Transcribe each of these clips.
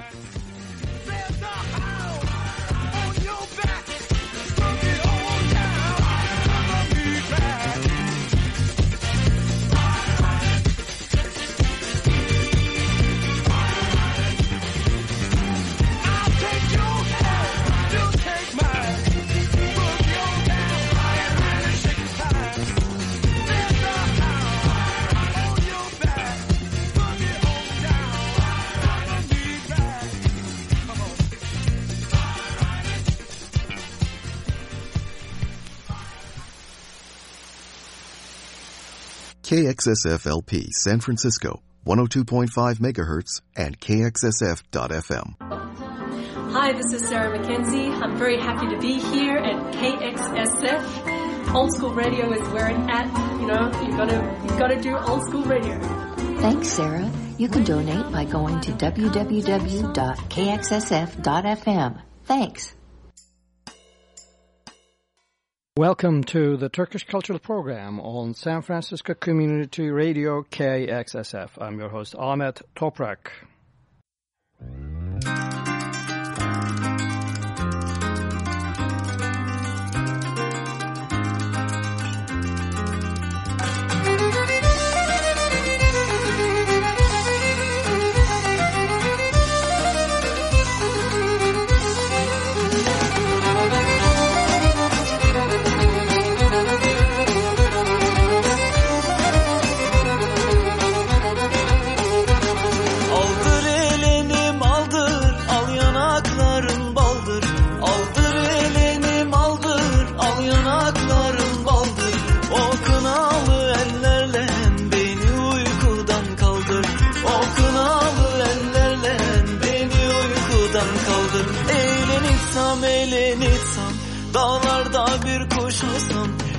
Bye. KXSFLP San Francisco, 102.5 megahertz and KXSF.FM. Hi, this is Sarah McKenzie. I'm very happy to be here at KXSF. Old school radio is where it's at. You know, you've gotta, you gotta do old school radio. Thanks, Sarah. You can donate by going to www.kxsf.fm. Thanks. Welcome to the Turkish Cultural Program on San Francisco Community Radio KXSF. I'm your host Ahmet Toprak.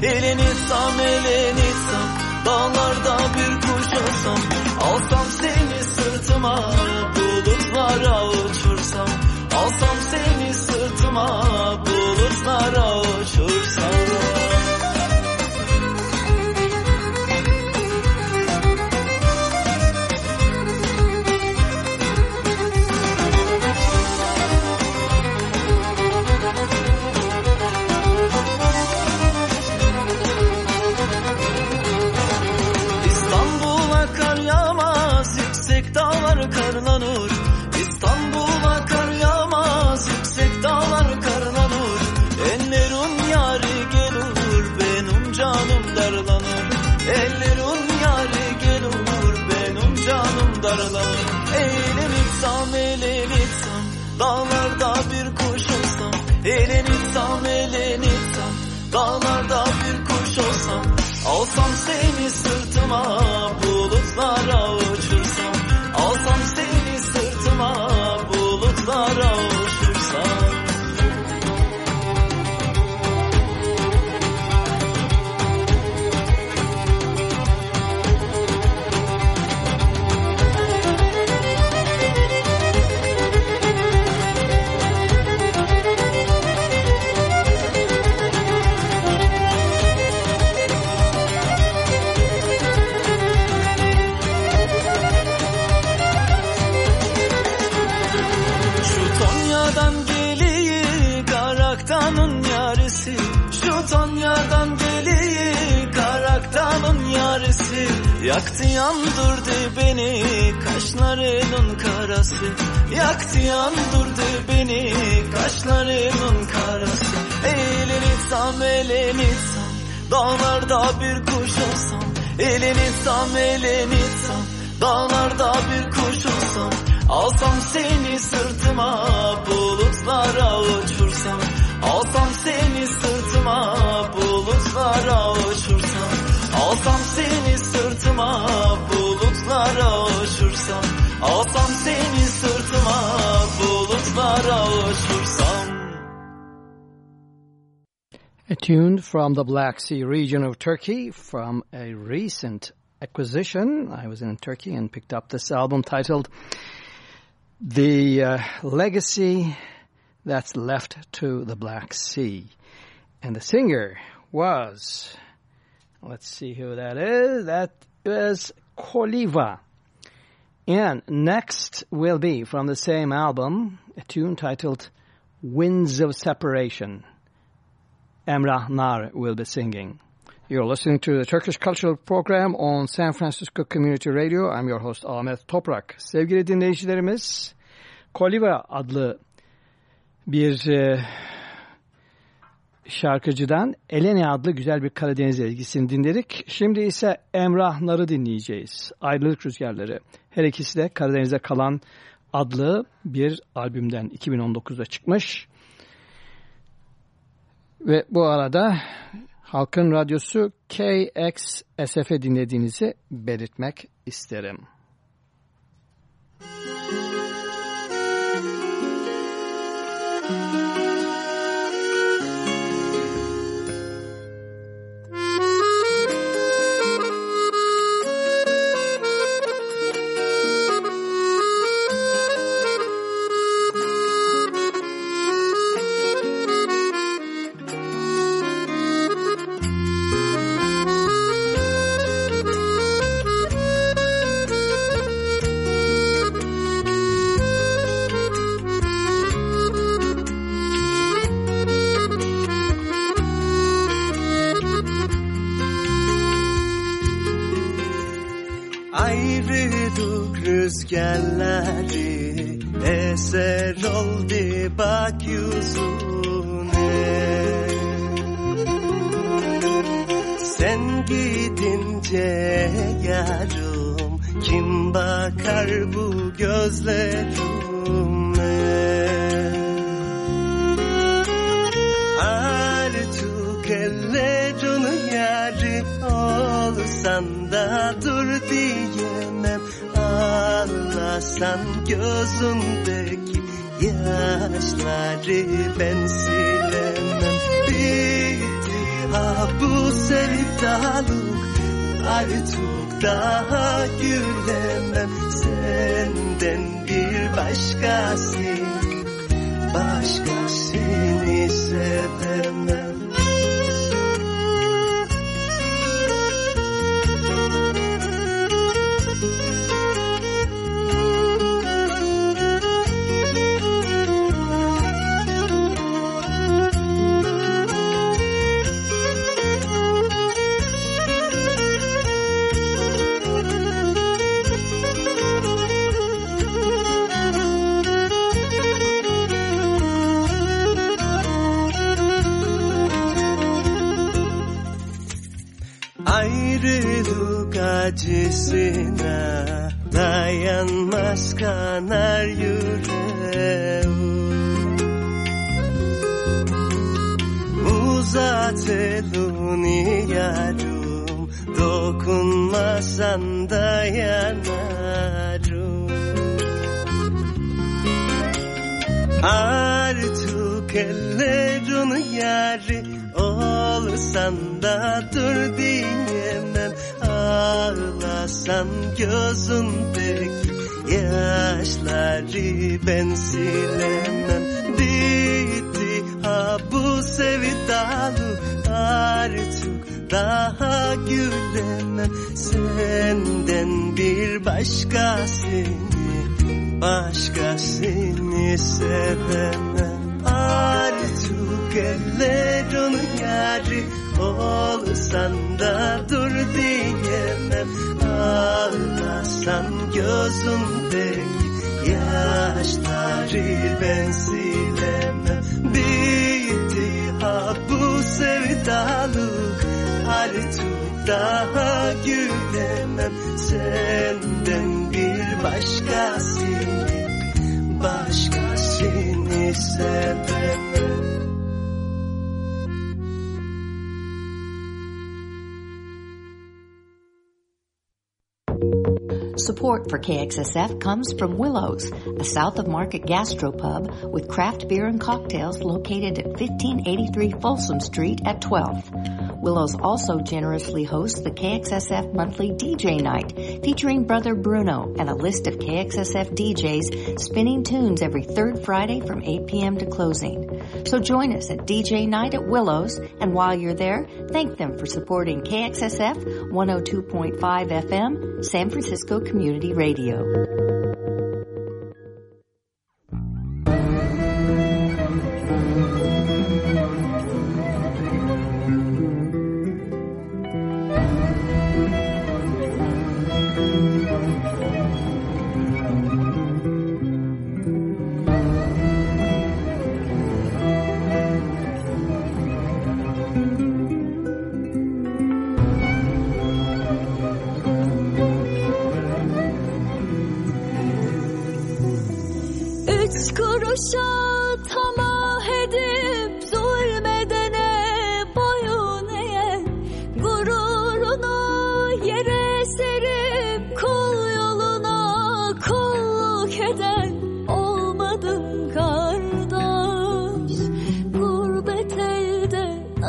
Olsam Eğlenitsem eğlenitsem dağlarda bir kuş olsam Alsam seni sırtıma bulutlara uçursam. Alsam seni sırtıma dağlarda bir kuş olsam. Alsam seni sırtıma Yaktı yandırdı beni Kaşlarının karası. Yaktı yandırdı beni Kaşlarının karası. Eğlenitsem eğlenitsem Dağlarda bir kuş olsam. Eğlenitsem eğlenitsem Dağlarda bir kuş olsam. Alsam seni sırtıma bulutlara uçursam. Alsam seni sırtıma bulutlara uçursam Alsam seni sırtıma bulutlara uçursam Alsam seni sırtıma bulutlara uçursam A tune from the Black Sea region of Turkey from a recent acquisition. I was in Turkey and picked up this album titled The uh, Legacy That's Left to the Black Sea. And the singer was, let's see who that is. That is Koliva. And next will be from the same album, a tune titled Winds of Separation. Emrah Nar will be singing. You're listening to the Turkish Cultural Program on San Francisco Community Radio. I'm your host Ahmet Toprak. Sevgili dinleyicilerimiz, Koliva adlı bir şarkıcıdan Eleni adlı güzel bir Karadeniz ezgisini dinledik. Şimdi ise Emrah Nar'ı dinleyeceğiz. Ayrılık Rüzgarları. Her ikisi de Karadeniz'de kalan adlı bir albümden 2019'da çıkmış. Ve bu arada Halkın Radyosu KXSF'e dinlediğinizi belirtmek isterim. rüzgarları gözündeki yaşları ben silemem. Bitti ha bu sevdalık artık daha gülemem. Senden bir başkası başkasını sevemem Ağlasan gözündeki yaşları ben silemem. Bitti ha bu sevdalık artık daha gülemem. Senden bir başkasını başkasını sevemem. Artık ellerin yarı olsan da dur diyemem Ağlasan gözündeki yaşları ben silemem. Bitti ha bu sevdalık artık daha gülemem. Senden bir başkasını başkasını sevemem Support for KXSF comes from Willows, a south of market gastropub with craft beer and cocktails located at 1583 Folsom Street at 12th. Willows also generously hosts the KXSF monthly DJ night featuring Brother Bruno and a list of KXSF DJs spinning tunes every third Friday from 8 p.m. to closing. So join us at DJ night at Willows and while you're there, thank them for supporting KXSF 102.5 FM, San Francisco Community Radio.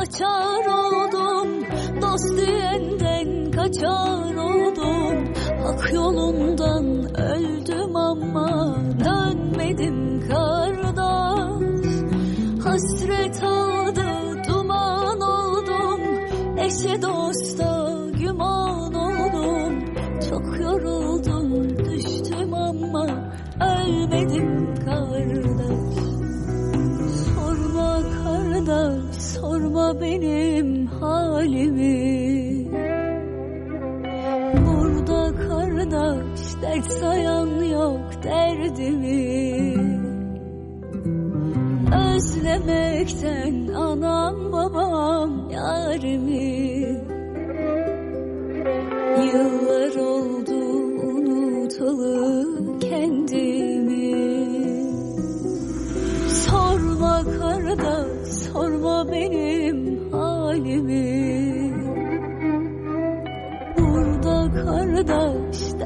açar oldum Dost diyenden kaçar oldum. Hak yolundan öldüm ama Dönmedim kardeş. Hasret aldı duman oldum Eşe dosta güman oldum. Çok yoruldum düştüm ama Ölmedim benim halimi. Burada kardeş dert sayan yok derdimi. Özlemekten anam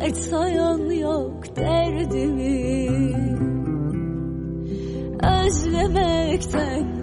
Dert sayan yok derdimi. Özlemekten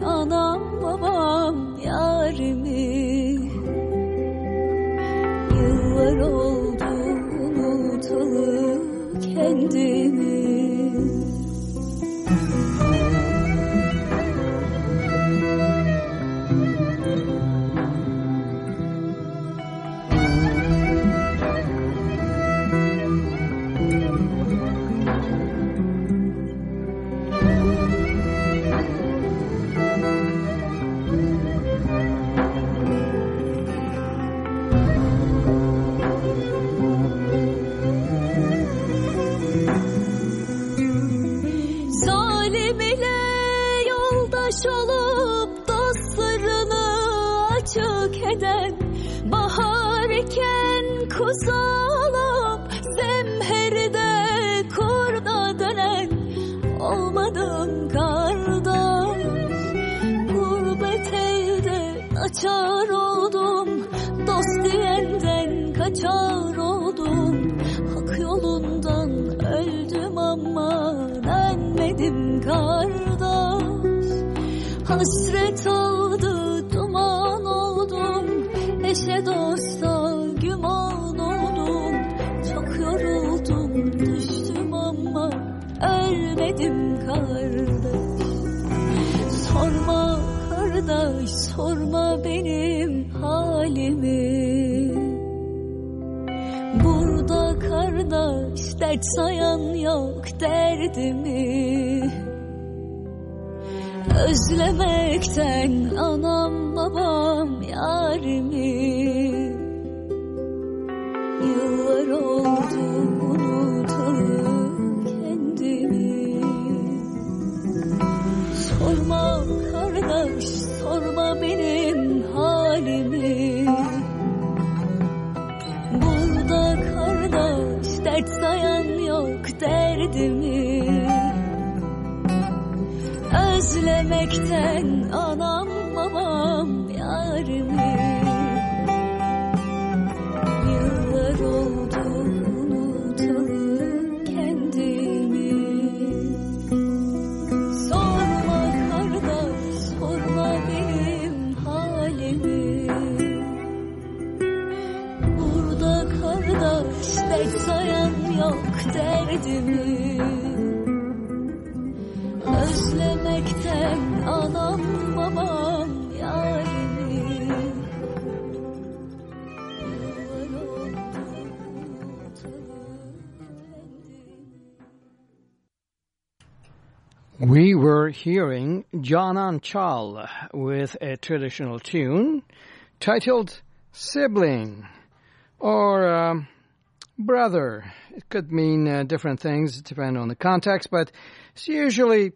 dert sayan yok derdimi. Özlemekten anam babam yar hearing Canan Çal with a traditional tune titled Sibling or um, Brother. It could mean uh, different things depending on the context, but it's usually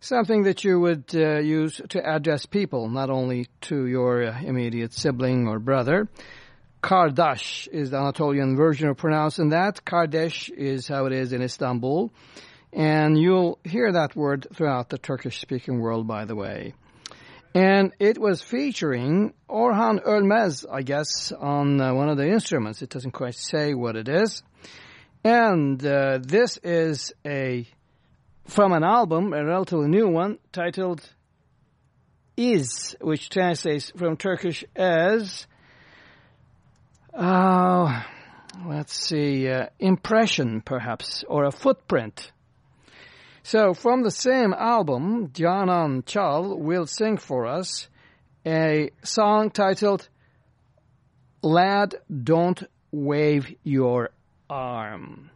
something that you would uh, use to address people, not only to your uh, immediate sibling or brother. Kardash is the Anatolian version of pronouncing that. Kardeş is how it is in Istanbul. And you'll hear that word throughout the Turkish-speaking world, by the way. And it was featuring Orhan Ölmez, I guess, on uh, one of the instruments. It doesn't quite say what it is. And uh, this is a from an album, a relatively new one, titled Is, which translates from Turkish as, uh, let's see, uh, impression, perhaps, or a footprint. So from the same album, Canan Çal will sing for us a song titled Lad Don't Wave Your Arm.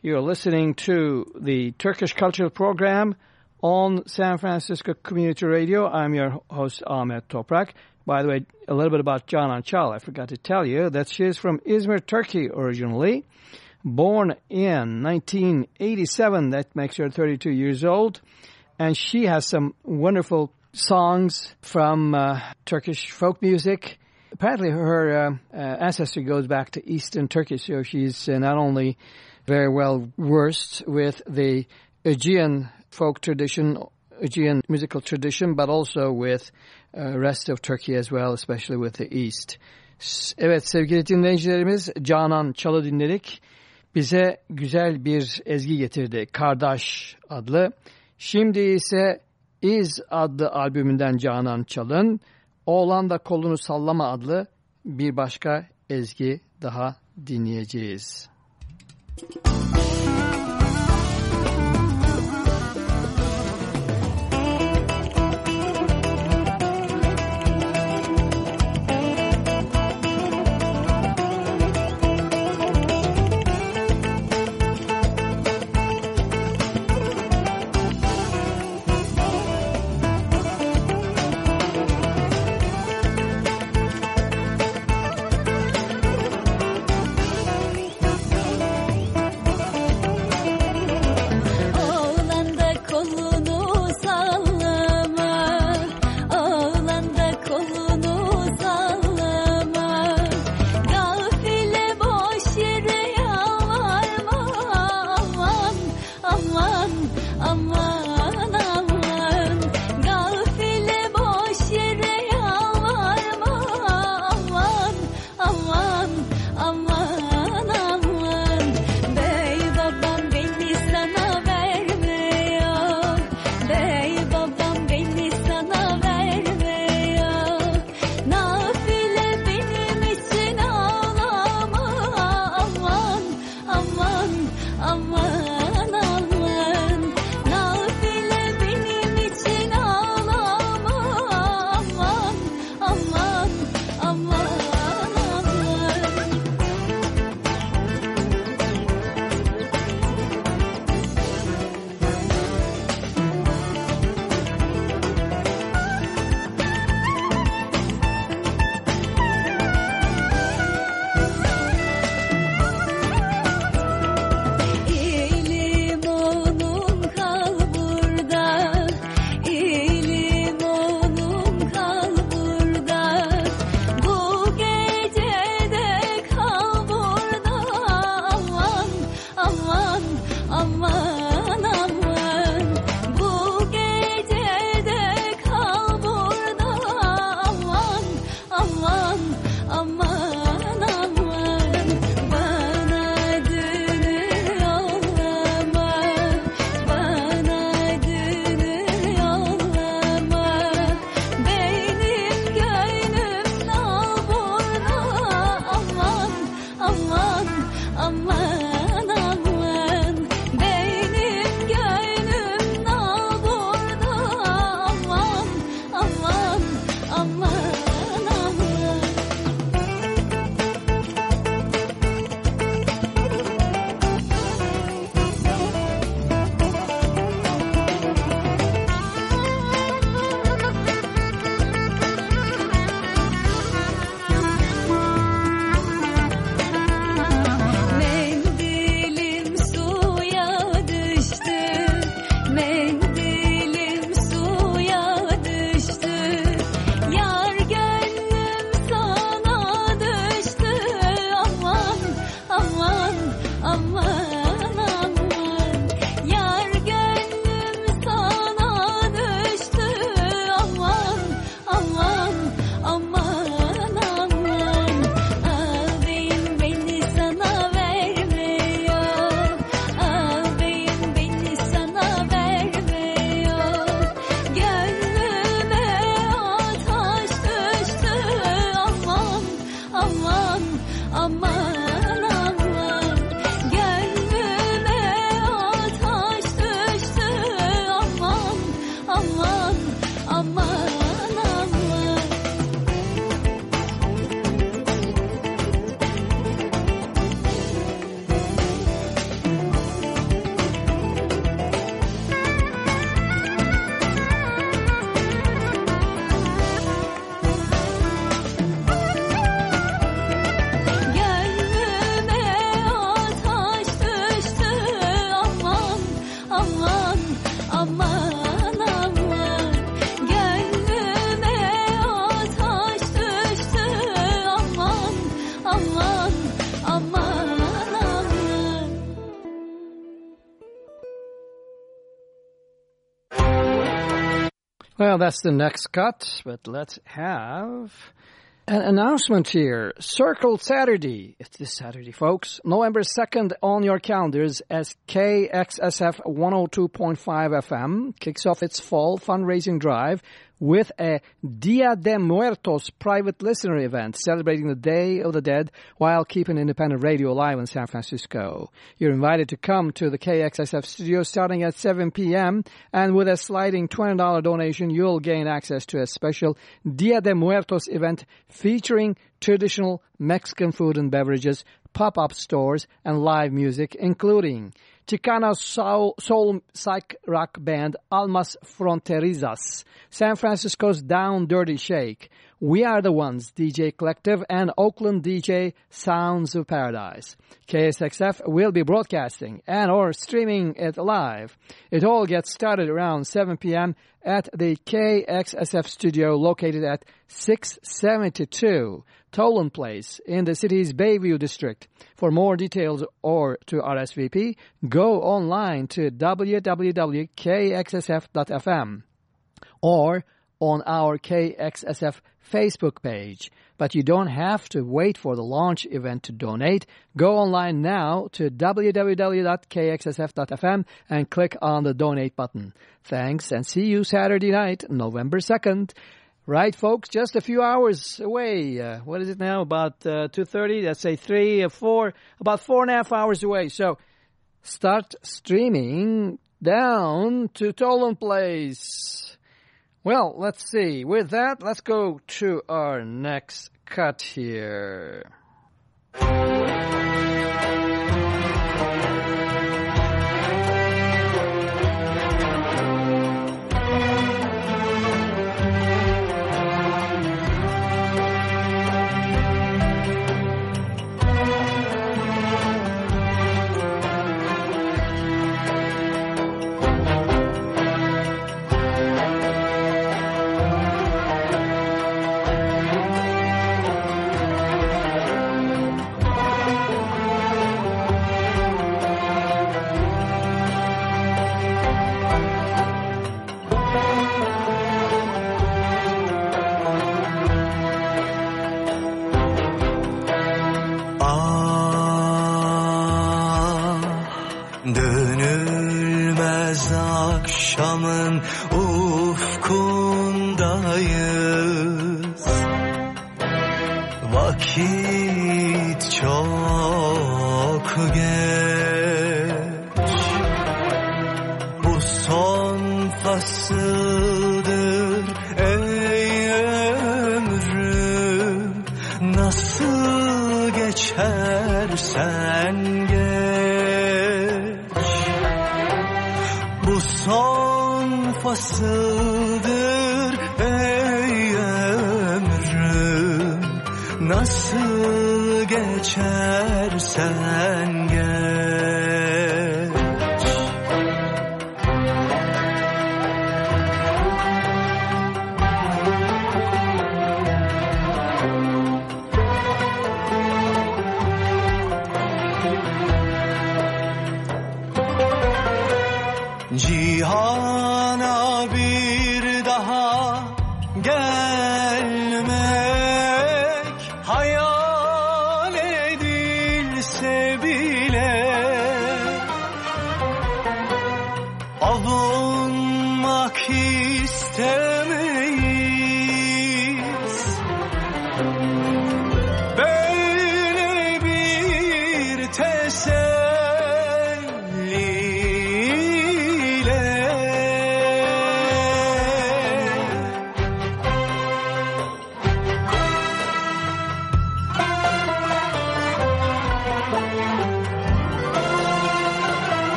You're listening to the Turkish Cultural Program on San Francisco Community Radio. I'm your host Ahmet Toprak. By the way, a little bit about Canan Çal. I forgot to tell you that she is from Izmir, Turkey originally born in 1987. That makes her 32 years old. And she has some wonderful songs from uh, Turkish folk music. Apparently her uh, uh, ancestry goes back to Eastern Turkey, so she's uh, not only very well versed with the Aegean folk tradition, Aegean musical tradition, but also with uh, rest of Turkey as well, especially with the East. Evet sevgili dinleyicilerimiz Canan Çal'ı dinledik. Bize güzel bir ezgi getirdi. Kardeş adlı. Şimdi ise İz adlı albümünden Canan Çalın, Oğlan da Kolunu Sallama adlı bir başka ezgi daha dinleyeceğiz. Müzik Well, that's the next cut, but let's have an announcement here. Circle Saturday. It's this Saturday, folks. November 2nd on your calendars as KXSF 102.5 FM kicks off its fall fundraising drive with a Dia de Muertos private listener event celebrating the Day of the Dead while keeping independent radio alive in San Francisco. You're invited to come to the KXSF studio starting at 7 p.m. and with a sliding $20 donation, you'll gain access to a special Dia de Muertos event featuring traditional Mexican food and beverages, pop-up stores, and live music, including Chicana soul, soul psych rock band Almas Fronterizas, San Francisco's Down Dirty Shake, We Are the Ones DJ Collective, and Oakland DJ Sounds of Paradise. KXSF will be broadcasting and or streaming it live. It all gets started around 7 p.m. at the KXSF studio located at 672 Toland Place in the city's Bayview district. For more details or to RSVP, go online to www.kxsf.fm or on our KXSF Facebook page. But you don't have to wait for the launch event to donate. Go online now to www.kxsf.fm and click on the donate button. Thanks and see you Saturday night, November 2nd. Right, folks, just a few hours away. Uh, what is it now? About uh, 2.30, let's say 3 or 4, about four and a half hours away. So start streaming down to Toland Place. Well, let's see. With that, let's go to our next cut here.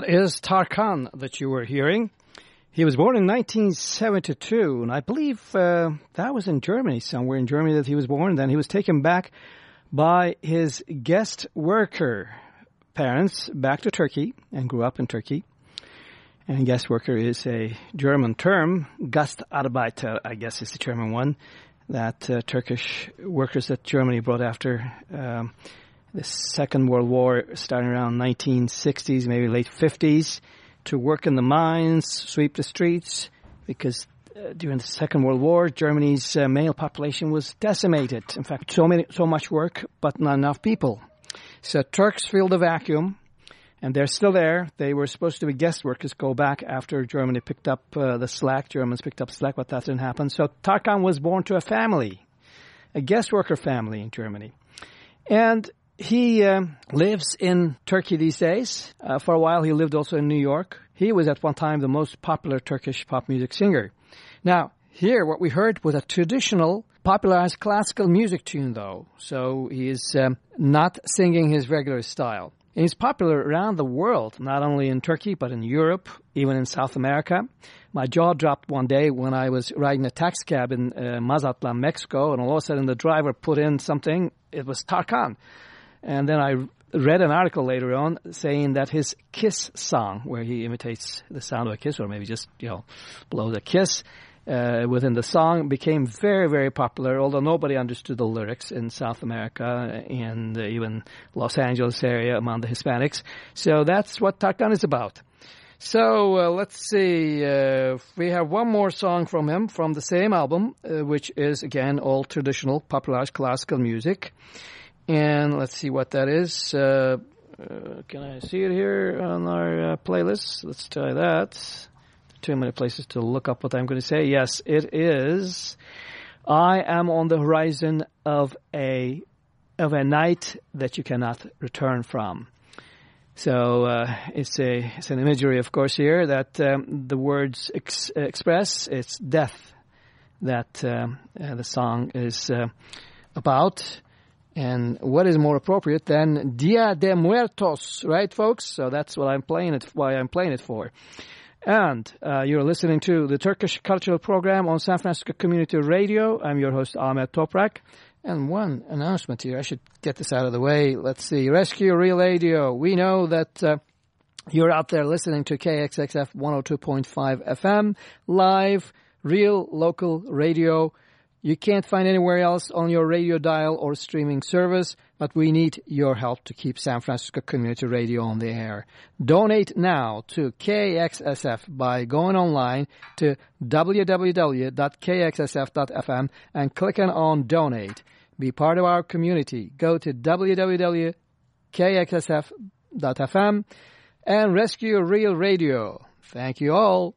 That is Tarkan that you were hearing. He was born in 1972, and I believe uh, that was in Germany, somewhere in Germany that he was born. Then he was taken back by his guest worker parents back to Turkey and grew up in Turkey. And guest worker is a German term. Gastarbeiter, I guess, is the German one that uh, Turkish workers that Germany brought after um, the Second World War, starting around 1960s, maybe late 50s, to work in the mines, sweep the streets, because uh, during the Second World War, Germany's uh, male population was decimated. In fact, so many, so much work, but not enough people. So Turks filled the vacuum, and they're still there. They were supposed to be guest workers, go back after Germany picked up uh, the slack. Germans picked up slack, but that didn't happen. So Tarkan was born to a family, a guest worker family in Germany. And he um, lives in Turkey these days. Uh, for a while, he lived also in New York. He was at one time the most popular Turkish pop music singer. Now, here, what we heard was a traditional, popularized classical music tune, though. So he is um, not singing his regular style. And he's popular around the world, not only in Turkey, but in Europe, even in South America. My jaw dropped one day when I was riding a taxi cab in uh, Mazatlan, Mexico, and all of a sudden the driver put in something. It was Tarkan. And then I read an article later on saying that his Kiss song, where he imitates the sound of a kiss, or maybe just, you know, blows a kiss, uh, within the song became very, very popular, although nobody understood the lyrics in South America and even Los Angeles area among the Hispanics. So that's what Tarkan is about. So uh, let's see. Uh, we have one more song from him from the same album, uh, which is again all traditional, popularized classical music. And let's see what that is. Uh, uh, can I see it here on our uh, playlist? Let's try that. Too many places to look up what I'm going to say. Yes, it is. I am on the horizon of a of a night that you cannot return from. So uh, it's a it's an imagery, of course, here that um, the words ex- express. It's death that um, uh, the song is uh, about. And what is more appropriate than Dia de Muertos, right, folks? So that's what I'm playing it. Why I'm playing it for. And uh, you're listening to the Turkish Cultural Program on San Francisco Community Radio. I'm your host Ahmet Toprak. And one announcement here. I should get this out of the way. Let's see. Rescue Real Radio. We know that uh, you're out there listening to KXSF 102.5 FM, live, real local radio you can't find anywhere else on your radio dial or streaming service, but we need your help to keep San Francisco Community Radio on the air. Donate now to KXSF by going online to www.kxsf.fm and clicking on Donate. Be part of our community. Go to www.kxsf.fm and rescue real radio. Thank you all.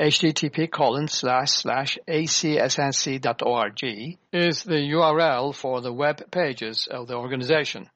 Http colon slash slash acsnc.org is the URL for the web pages of the organization.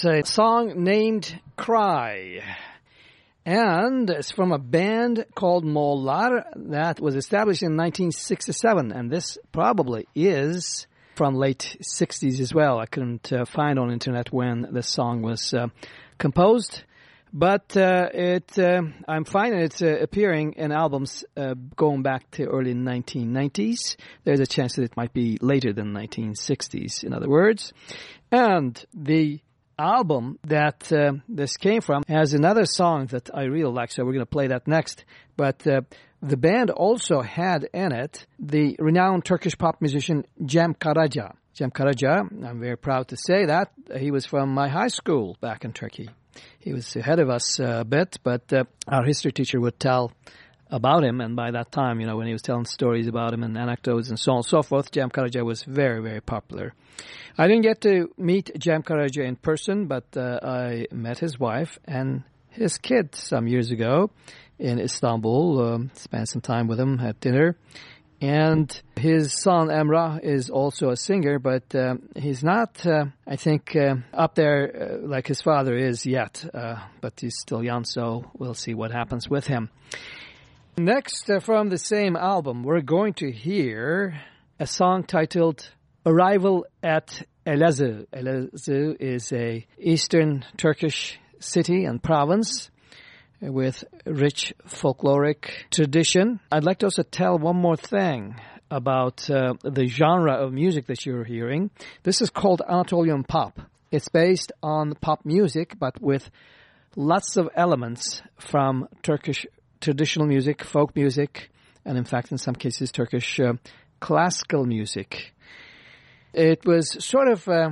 That's a song named Cry. And it's from a band called Moğollar that was established in 1967. And this probably is from late 60s as well. I couldn't uh, find on internet when the song was uh, composed. But uh, it, uh, I'm finding it's uh, appearing in albums uh, going back to early 1990s. There's a chance that it might be later than 1960s, in other words. And the album that uh, this came from has another song that I really like, so we're going to play that next. But uh, the band also had in it the renowned Turkish pop musician Cem Karaca. Cem Karaca, I'm very proud to say that, he was from my high school back in Turkey. He was ahead of us a bit, but uh, our history teacher would tell about him. And by that time, you know, when he was telling stories about him and anecdotes and so on and so forth, Cem Karaca was very, very popular. I didn't get to meet Cem Karaca in person, but uh, I met his wife and his kid some years ago in Istanbul. Um, spent some time with him at dinner. And his son Emrah is also a singer, but uh, he's not, uh, I think, uh, up there uh, like his father is yet. Uh, but he's still young, so we'll see what happens with him. Next, uh, from the same album, we're going to hear a song titled Arrival at Elazığ. Elazığ is a eastern Turkish city and province with rich folkloric tradition. I'd like to also tell one more thing about uh, the genre of music that you're hearing. This is called Anatolian pop. It's based on pop music, but with lots of elements from Turkish traditional music, folk music, and in fact, in some cases, Turkish uh, classical music. It was sort of uh,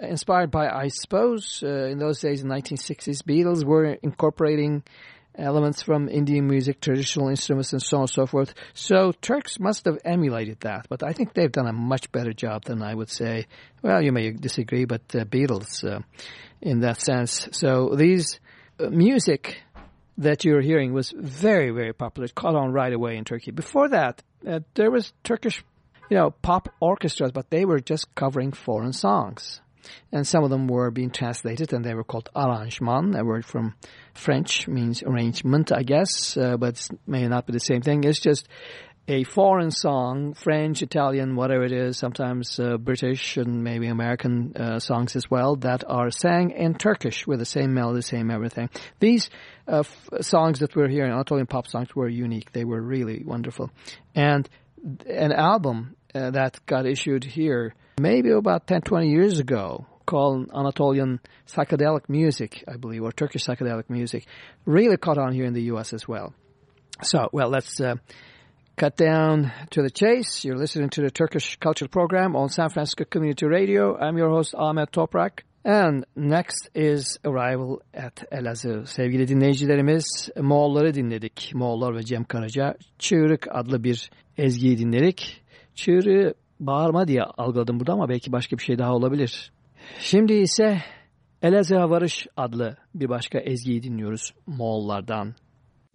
inspired by, I suppose, uh, in those days in the 1960s, Beatles were incorporating elements from Indian music, traditional instruments, and so on and so forth. So Turks must have emulated that, but I think they've done a much better job than I would say. Well, you may disagree, but uh, Beatles uh, in that sense. So these uh, music that you're hearing was very, very popular. It caught on right away in Turkey. Before that, uh, there was Turkish, you know, pop orchestras, but they were just covering foreign songs. And some of them were being translated, and they were called arrangement, a word from French, means arrangement, I guess, uh, but may not be the same thing. It's just a foreign song, French, Italian, whatever it is, sometimes uh, British and maybe American uh, songs as well, that are sang in Turkish with the same melody, same everything. These uh, songs that we're hearing, Anatolian pop songs, were unique. They were really wonderful. And an album uh, that got issued here maybe about 10, 20 years ago called Anatolian psychedelic music, I believe, or Turkish psychedelic music, really caught on here in the U.S. as well. So, well, let's uh, cut down to the chase. You're listening to the Turkish Culture Program on San Francisco Community Radio. I'm your host Ahmet Toprak. And next is Arrival at Elazığ. Sevgili dinleyicilerimiz Moğolları dinledik. Moğollar ve Cem Karaca. Çığırık adlı bir ezgiyi dinledik. Çığırığı bağırma diye algıladım burada ama belki başka bir şey daha olabilir. Şimdi ise Elazığ'a Varış adlı bir başka ezgiyi dinliyoruz Moğollardan.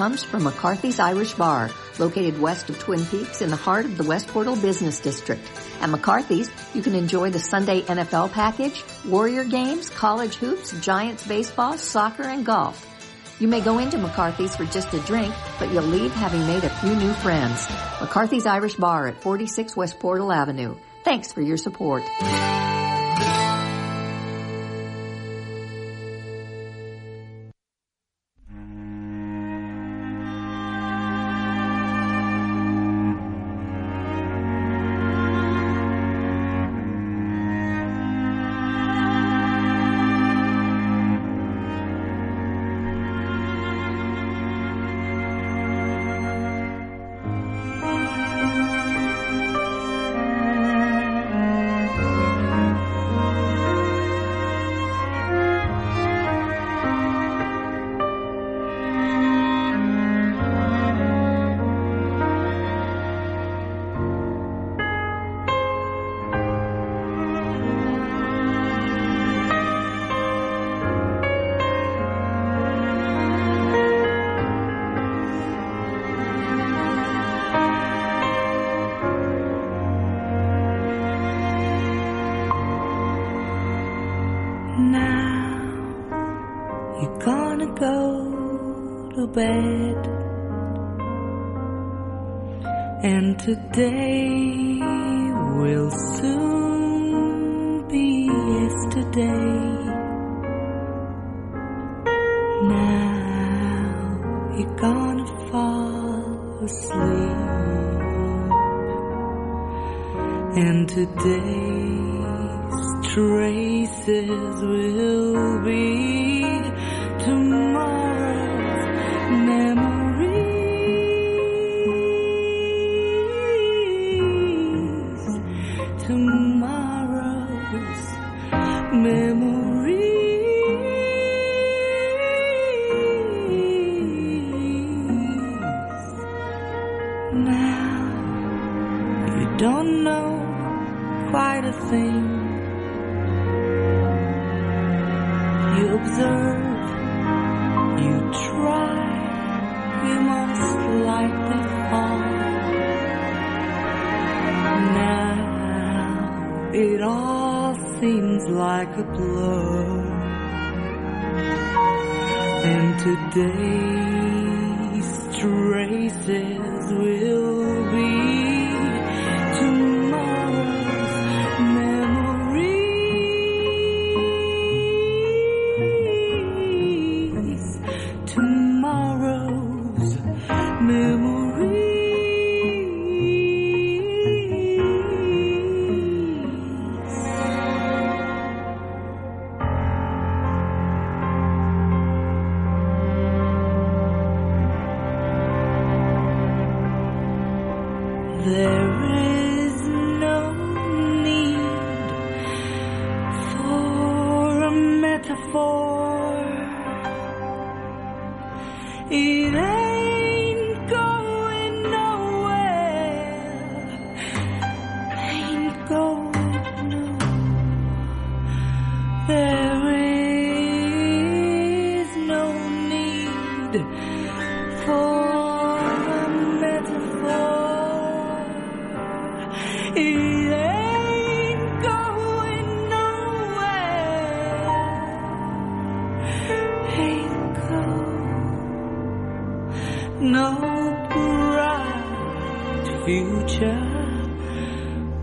Comes from McCarthy's Irish Bar, located west of Twin Peaks in the heart of the West Portal Business District. At McCarthy's, you can enjoy the Sunday NFL package, Warrior games, college hoops, Giants baseball, soccer, and golf. You may go into McCarthy's for just a drink, but you'll leave having made a few new friends. McCarthy's Irish Bar at 46 West Portal Avenue. Thanks for your support. And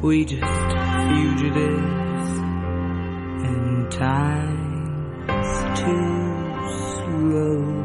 We just fugitives in times too slow.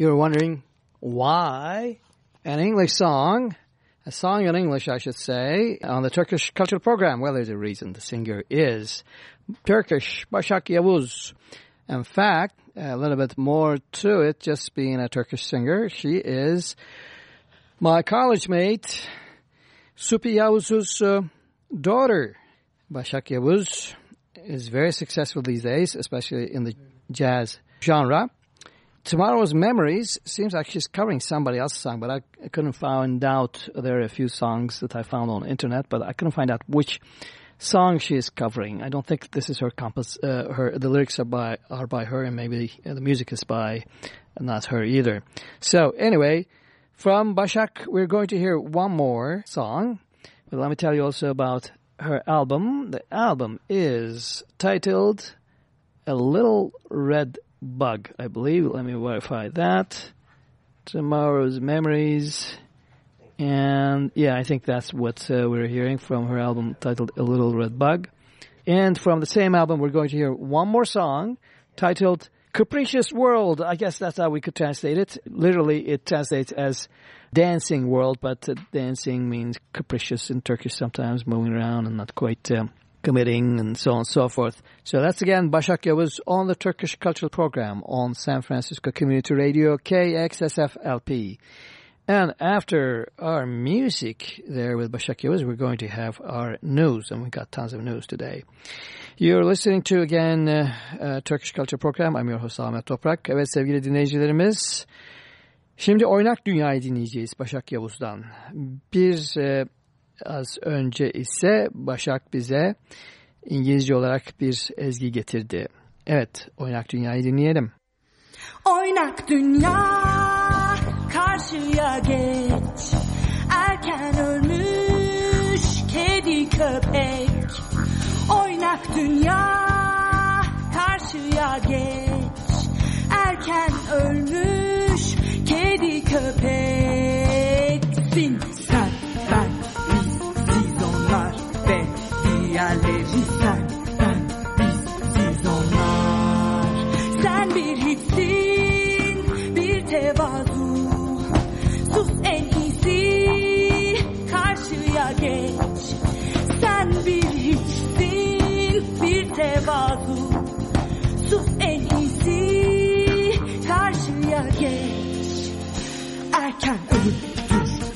You're wondering why an English song, a song in English, I should say, on the Turkish Cultural Program. Well, there's a reason. The singer is Turkish, Başak Yavuz. In fact, a little bit more to it, just being a Turkish singer, she is my college mate, Supi Yavuz's uh, daughter. Başak Yavuz is very successful these days, especially in the jazz genre. Tomorrow's Memories seems like she's covering somebody else's song, but I, I couldn't find out. There are a few songs that I found on internet, but I couldn't find out which song she is covering. I don't think this is her compos. Uh, her the lyrics are by are by her, and maybe the music is by not her either. So anyway, from Başak, we're going to hear one more song. But let me tell you also about her album. The album is titled "A Little Red Bug," I believe. Let me verify that. Tomorrow's Memories. And yeah, I think that's what uh, we're hearing from her album titled A Little Red Bug. And from the same album, we're going to hear one more song titled Capricious World. I guess that's how we could translate it. Literally, it translates as dancing world, but uh, dancing means capricious in Turkish sometimes, moving around and not quite um, committing and so on and so forth. So that's again Başak Yavuz on the Turkish Cultural Program on San Francisco Community Radio KXSF-LP. And after our music there with Başak Yavuz, we're going to have our news, and we got tons of news today. You're listening to again uh, uh, Turkish Culture Program. I'm your host Ahmet Toprak. Evet sevgili dinleyicilerimiz, şimdi Oynak Dünya'yı dinleyeceğiz Başak Yavuz'dan. Bir az önce ise Başak bize İngilizce olarak bir ezgi getirdi. Evet, Oynak Dünya'yı dinleyelim. Oynak dünya karşıya geç Erken ölmüş kedi köpek Oynak dünya karşıya geç Erken ölmüş kedi köpeksin tevazu Sus en iyisi, karşıya geç. Erken ölüm. Dur, sus,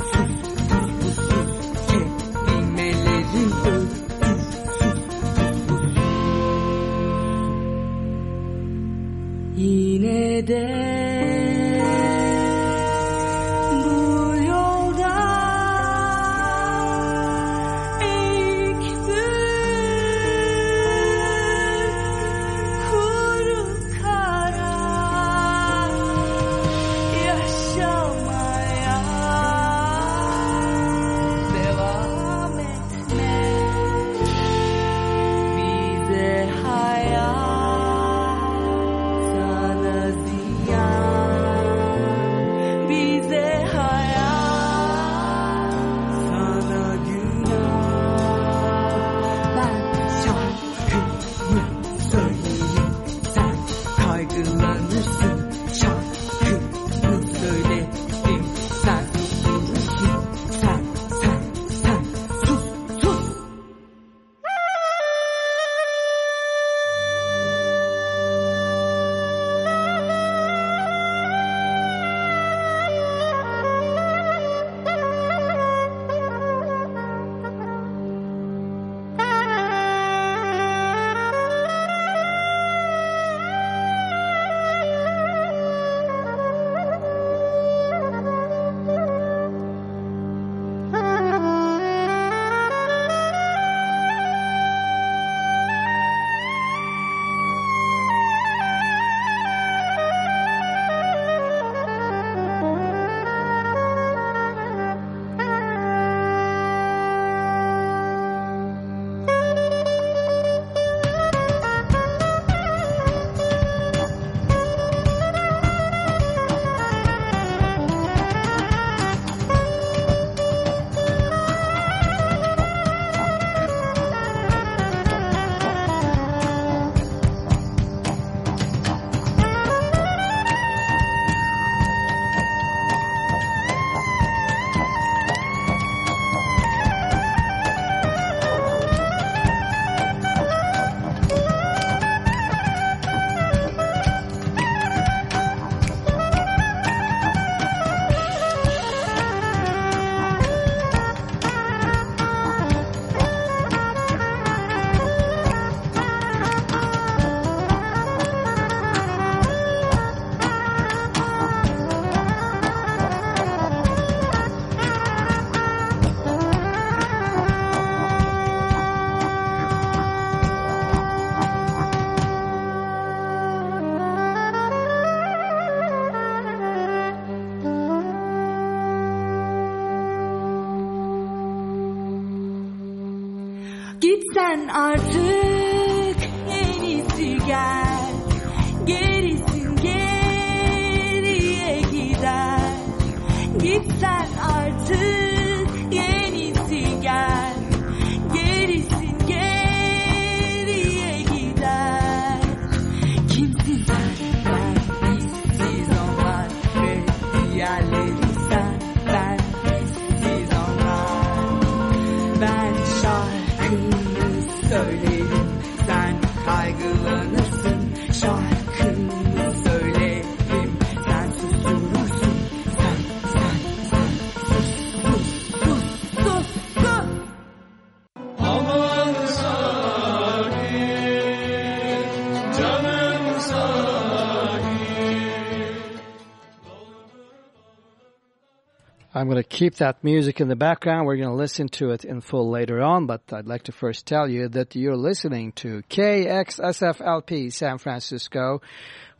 keep that music in the background. We're going to listen to it in full later on, but I'd like to first tell you that you're listening to KXSFLP San Francisco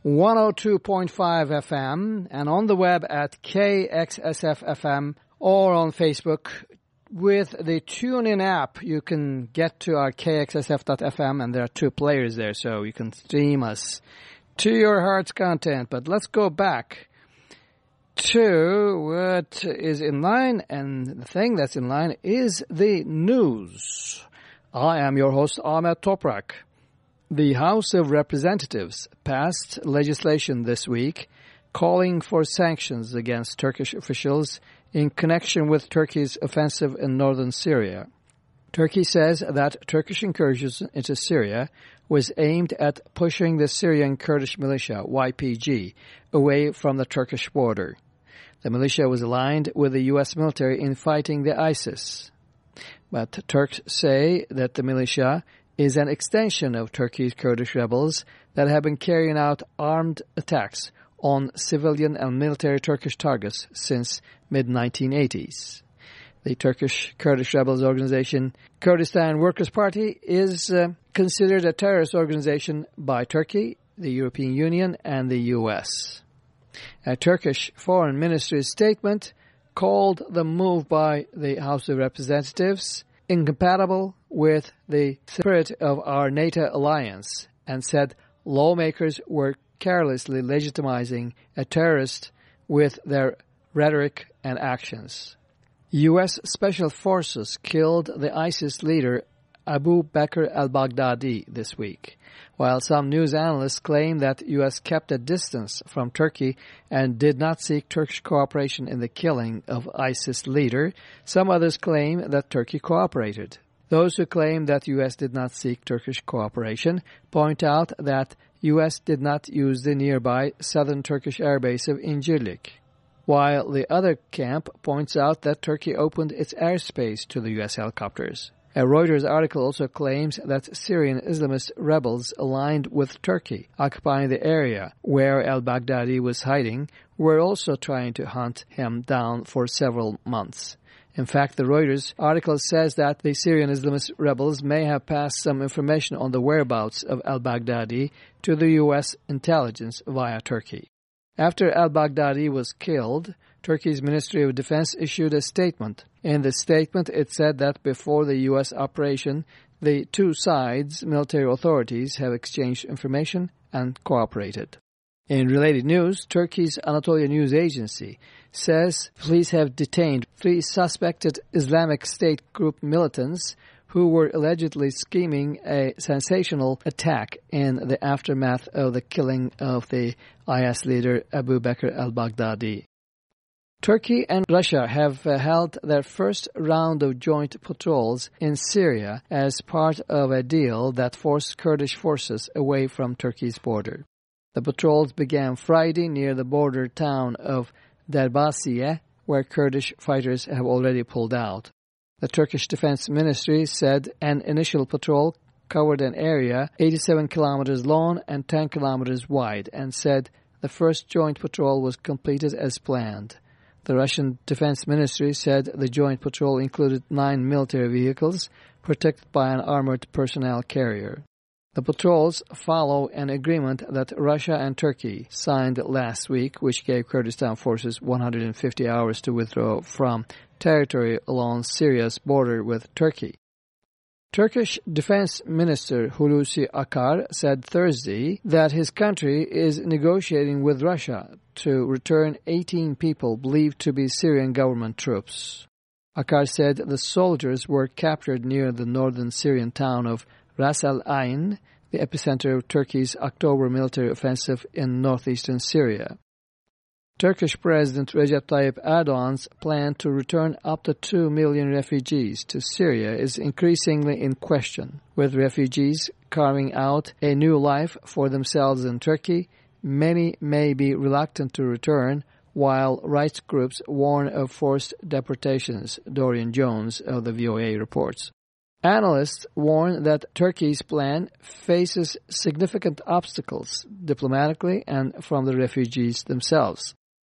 102.5 FM and on the web at KXSFFM or on Facebook. With the TuneIn app, you can get to our KXSF.FM and there are two players there, so you can stream us to your heart's content. But let's go back to what is in line, and the thing that's in line is the news. I am your host, Ahmet Toprak. The House of Representatives passed legislation this week calling for sanctions against Turkish officials in connection with Turkey's offensive in northern Syria. Turkey says that Turkish incursions into Syria was aimed at pushing the Syrian Kurdish militia, YPG, away from the Turkish border. The militia was aligned with the U.S. military in fighting the ISIS. But Turks say that the militia is an extension of Turkey's Kurdish rebels that have been carrying out armed attacks on civilian and military Turkish targets since mid-1980s. The Turkish Kurdish rebels organization Kurdistan Workers' Party is uh, considered a terrorist organization by Turkey, the European Union, and the U.S. A Turkish Foreign Ministry statement called the move by the House of Representatives incompatible with the spirit of our NATO alliance and said lawmakers were carelessly legitimizing a terrorist with their rhetoric and actions. U.S. Special Forces killed the ISIS leader Abu Bakr al-Baghdadi this week. While some news analysts claim that U.S. kept a distance from Turkey and did not seek Turkish cooperation in the killing of ISIS leader, some others claim that Turkey cooperated. Those who claim that U.S. did not seek Turkish cooperation point out that U.S. did not use the nearby southern Turkish airbase of Incirlik, while the other camp points out that Turkey opened its airspace to the U.S. helicopters. A Reuters article also claims that Syrian Islamist rebels aligned with Turkey, occupying the area where al-Baghdadi was hiding, were also trying to hunt him down for several months. In fact, the Reuters article says that the Syrian Islamist rebels may have passed some information on the whereabouts of al-Baghdadi to the U.S. intelligence via Turkey. After al-Baghdadi was killed, Turkey's Ministry of Defense issued a statement. In the statement, it said that before the U.S. operation, the two sides' military authorities have exchanged information and cooperated. In related news, Turkey's Anatolia News Agency says police have detained three suspected Islamic State group militants who were allegedly scheming a sensational attack in the aftermath of the killing of the IS leader Abu Bakr al-Baghdadi. Turkey and Russia have uh, held their first round of joint patrols in Syria as part of a deal that forced Kurdish forces away from Turkey's border. The patrols began Friday near the border town of Derbasiye, where Kurdish fighters have already pulled out. The Turkish Defense Ministry said an initial patrol covered an area 87 kilometers long and 10 kilometers wide and said the first joint patrol was completed as planned. The Russian Defense Ministry said the joint patrol included nine military vehicles protected by an armored personnel carrier. The patrols follow an agreement that Russia and Turkey signed last week, which gave Kurdistan forces 150 hours to withdraw from territory along Syria's border with Turkey. Turkish Defense Minister Hulusi Akar said Thursday that his country is negotiating with Russia to return 18 people believed to be Syrian government troops. Akar said the soldiers were captured near the northern Syrian town of Ras Al Ain, the epicenter of Turkey's October military offensive in northeastern Syria. Turkish President Recep Tayyip Erdogan's plan to return up to 2 million refugees to Syria is increasingly in question, with refugees carving out a new life for themselves in Turkey. Many may be reluctant to return, while rights groups warn of forced deportations, Dorian Jones of the VOA reports. Analysts warn that Turkey's plan faces significant obstacles diplomatically and from the refugees themselves.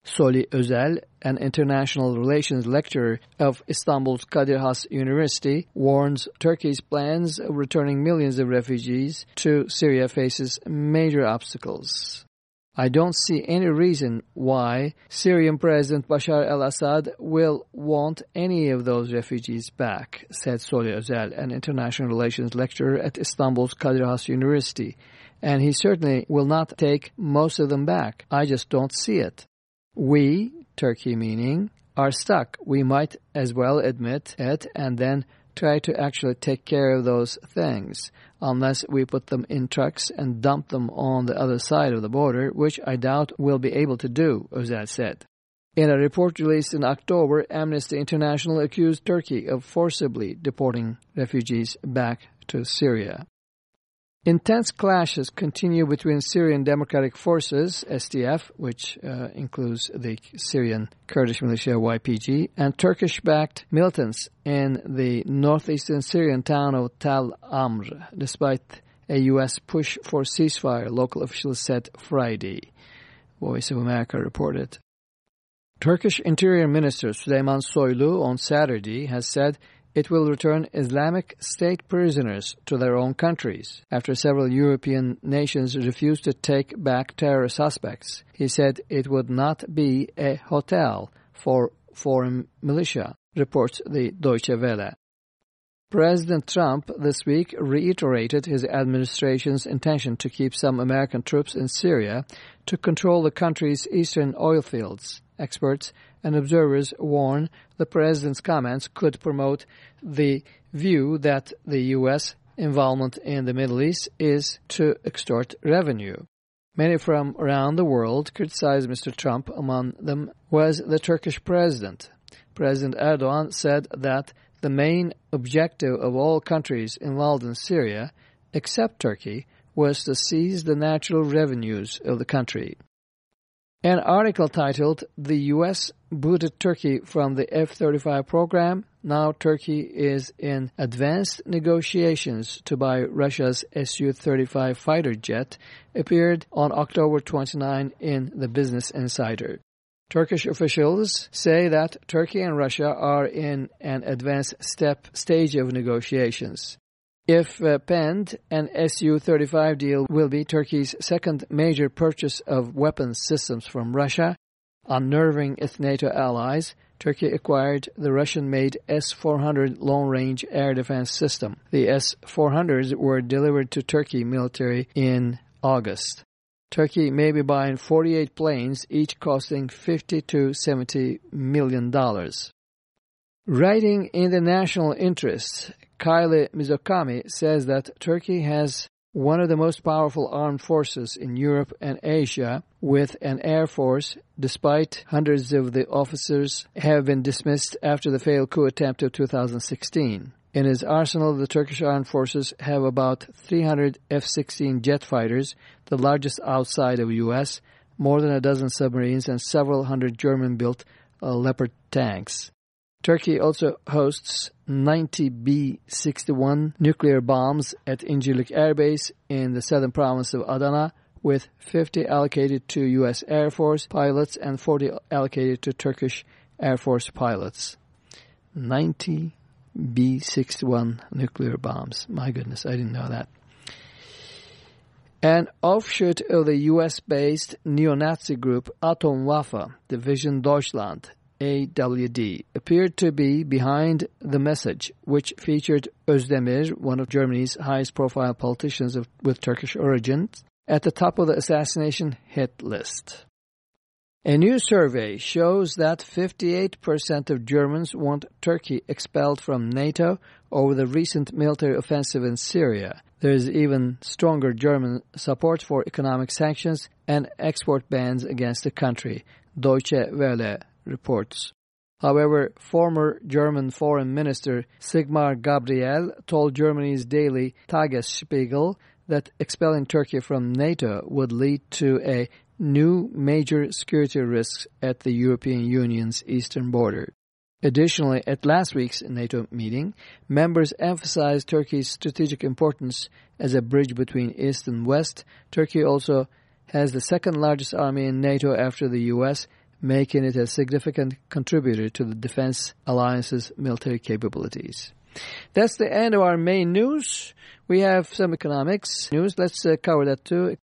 Soli Özel, an international relations lecturer of Istanbul's Kadir Has University, warns Turkey's plans of returning millions of refugees to Syria faces major obstacles. I don't see any reason why Syrian President Bashar al-Assad will want any of those refugees back, said Soli Özel, an international relations lecturer at Istanbul's Kadir Has University. And he certainly will not take most of them back. I just don't see it. We, Turkey meaning, are stuck. We might as well admit it and then try to actually take care of those things unless we put them in trucks and dump them on the other side of the border, which I doubt we'll be able to do, Özel said. In a report released in October, Amnesty International accused Turkey of forcibly deporting refugees back to Syria. Intense clashes continue between Syrian Democratic Forces, SDF, which uh, includes the Syrian Kurdish militia YPG, and Turkish-backed militants in the northeastern Syrian town of Tal Tamr, despite a U.S. push for ceasefire, local officials said Friday. Voice of America reported. Turkish Interior Minister Süleyman Soylu on Saturday has said it will return Islamic State prisoners to their own countries after several European nations refused to take back terror suspects. He said it would not be a hotel for foreign militia, reports the Deutsche Welle. President Trump this week reiterated his administration's intention to keep some American troops in Syria to control the country's eastern oil fields. Experts and observers warn the president's comments could promote the view that the U.S. involvement in the Middle East is to extort revenue. Many from around the world criticized Mr. Trump. Among them was the Turkish president. President Erdogan said that the main objective of all countries involved in Syria, except Turkey, was to seize the natural revenues of the country. An article titled, The U.S. Booted Turkey from the F-35 Program. Now Turkey is in advanced negotiations to buy Russia's Su-35 fighter jet appeared on October 29 in the Business Insider. Turkish officials say that Turkey and Russia are in an advanced step stage of negotiations. If uh, penned, an Su-35 deal will be Turkey's second major purchase of weapons systems from Russia. Unnerving its NATO allies, Turkey acquired the Russian-made S-400 long-range air defense system. The S-400s were delivered to Turkey military in August. Turkey may be buying 48 planes, each costing 50 to 70 million dollars. Writing in the national interest, Kylie Mizokami says that Turkey has one of the most powerful armed forces in Europe and Asia with an air force despite hundreds of the officers have been dismissed after the failed coup attempt of 2016. In its arsenal, the Turkish armed forces have about 300 F-16 jet fighters, the largest outside of the U.S., more than a dozen submarines, and several hundred German-built uh, Leopard tanks. Turkey also hosts 90 B-61 nuclear bombs at Incirlik Air Base in the southern province of Adana, with 50 allocated to U.S. Air Force pilots and 40 allocated to Turkish Air Force pilots. 90 B-61 nuclear bombs. My goodness, I didn't know that. An offshoot of the U.S.-based neo-Nazi group Atomwaffen, Division Deutschland, AWD, appeared to be behind the message, which featured Özdemir, one of Germany's highest-profile politicians of, with Turkish origins, at the top of the assassination hit list. A new survey shows that 58% of Germans want Turkey expelled from NATO over the recent military offensive in Syria. There is even stronger German support for economic sanctions and export bans against the country, Deutsche Welle reports. However, former German Foreign Minister Sigmar Gabriel told Germany's daily Tagesspiegel that expelling Turkey from NATO would lead to a new major security risks at the European Union's eastern border. Additionally, at last week's NATO meeting, members emphasized Turkey's strategic importance as a bridge between East and West. Turkey also has the second largest army in NATO after the U.S., making it a significant contributor to the defense alliance's military capabilities. That's the end of our main news. We have some economics news. Let's uh, cover that too.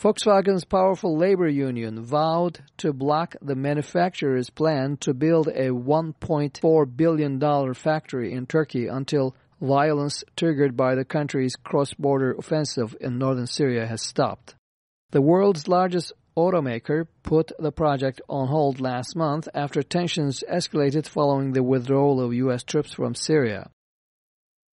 Volkswagen's powerful labor union vowed to block the manufacturer's plan to build a $1.4 billion factory in Turkey until violence triggered by the country's cross-border offensive in northern Syria has stopped. The world's largest automaker put the project on hold last month after tensions escalated following the withdrawal of U.S. troops from Syria.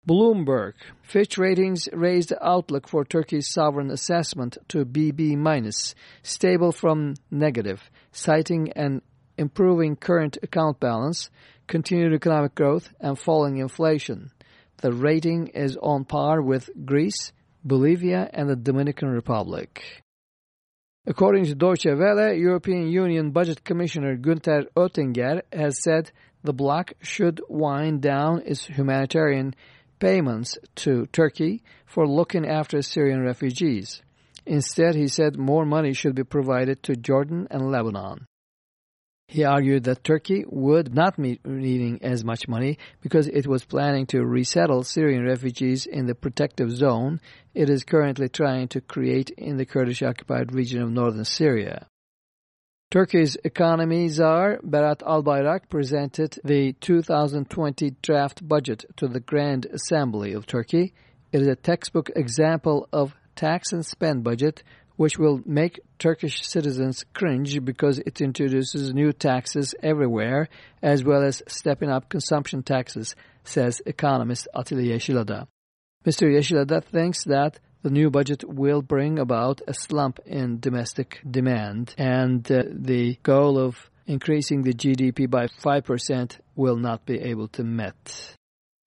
Bloomberg. Fitch Ratings raised the outlook for Turkey's sovereign assessment to BB-, minus, stable from negative, citing an improving current account balance, continued economic growth, and falling inflation. The rating is on par with Greece, Bolivia, and the Dominican Republic. According to Deutsche Welle, European Union Budget Commissioner Günther Oettinger has said the bloc should wind down its humanitarian payments to Turkey for looking after Syrian refugees. Instead, he said more money should be provided to Jordan and Lebanon. He argued that Turkey would not be needing as much money because it was planning to resettle Syrian refugees in the protective zone it is currently trying to create in the Kurdish-occupied region of northern Syria. Turkey's economy czar Berat Albayrak presented the 2020 draft budget to the Grand Assembly of Turkey. It is a textbook example of tax and spend budget which will make Turkish citizens cringe because it introduces new taxes everywhere as well as stepping up consumption taxes, says economist Atilla Yeşilada. Mr. Yeşilada thinks that the new budget will bring about a slump in domestic demand and uh, the goal of increasing the GDP by 5% will not be able to met.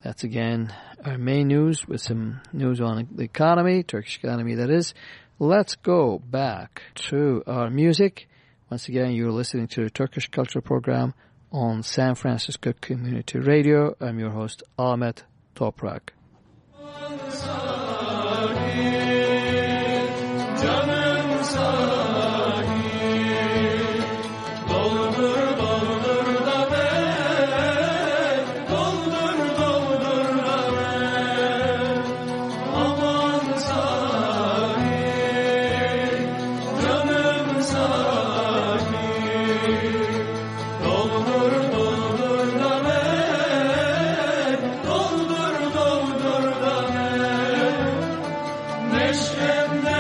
That's again our main news with some news on the economy, Turkish economy that is. Let's go back to our music. Once again, you're listening to the Turkish Culture Program on San Francisco Community Radio. I'm your host, Ahmet Toprak. Başım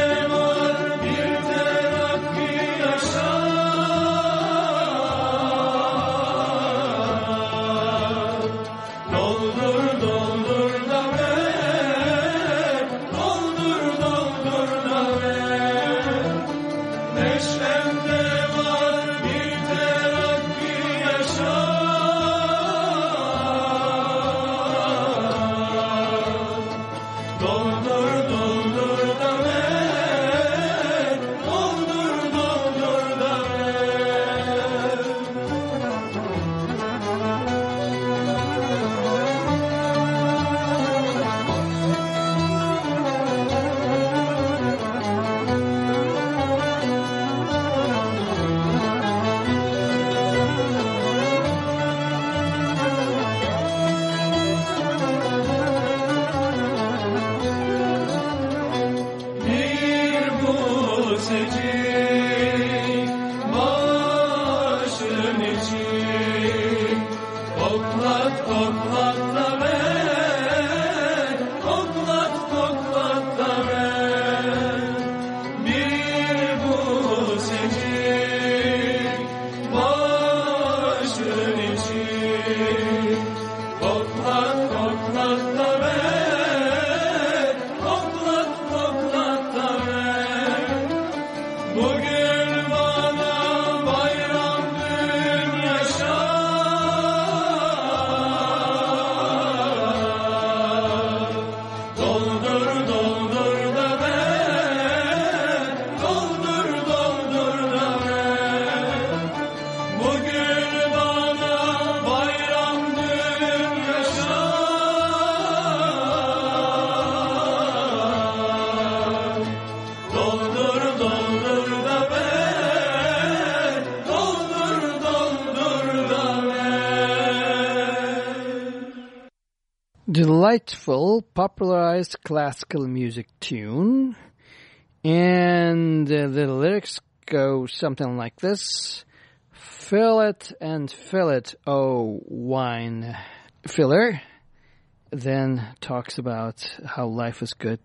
Delightful, popularized classical music tune. And uh, the lyrics go something like this. Fill it and fill it, oh wine filler. Then talks about how life is good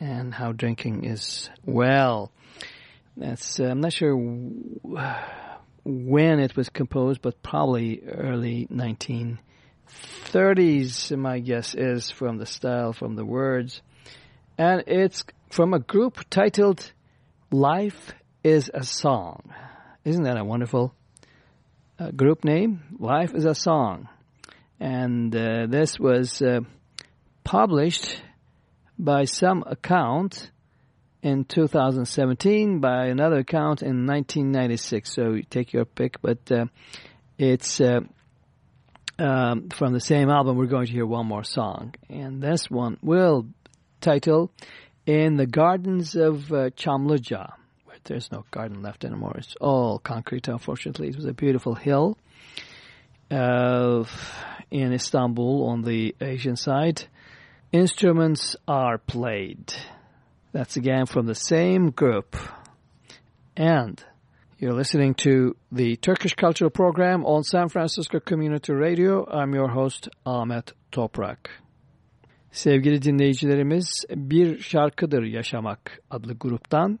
and how drinking is well. That's, uh, I'm not sure when it was composed, but probably early 1930s, my guess is, from the style, from the words. And it's from a group titled Life is a Song. Isn't that a wonderful uh, group name? Life is a Song. And uh, this was uh, published by some account in 2017, by another account in 1996. So you take your pick, but uh, it's uh, um, from the same album. We're going to hear one more song, and this one will title "In the Gardens of uh, Çamlıca." Where there's no garden left anymore. It's all concrete. Unfortunately, it was a beautiful hill uh, in Istanbul on the Asian side. Instruments are played. That's again from the same group. And you're listening to the Turkish Cultural Program on San Francisco Community Radio. I'm your host Ahmet Toprak. Sevgili dinleyicilerimiz Bir Şarkıdır Yaşamak adlı gruptan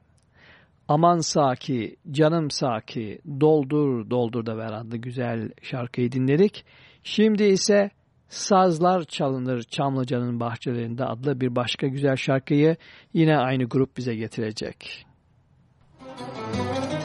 Aman Saki, Canım Saki, Doldur Doldur da ver adlı güzel şarkıyı dinledik. Şimdi ise Sazlar Çalınır Çamlıca'nın Bahçelerinde adlı bir başka güzel şarkıyı yine aynı grup bize getirecek. Well,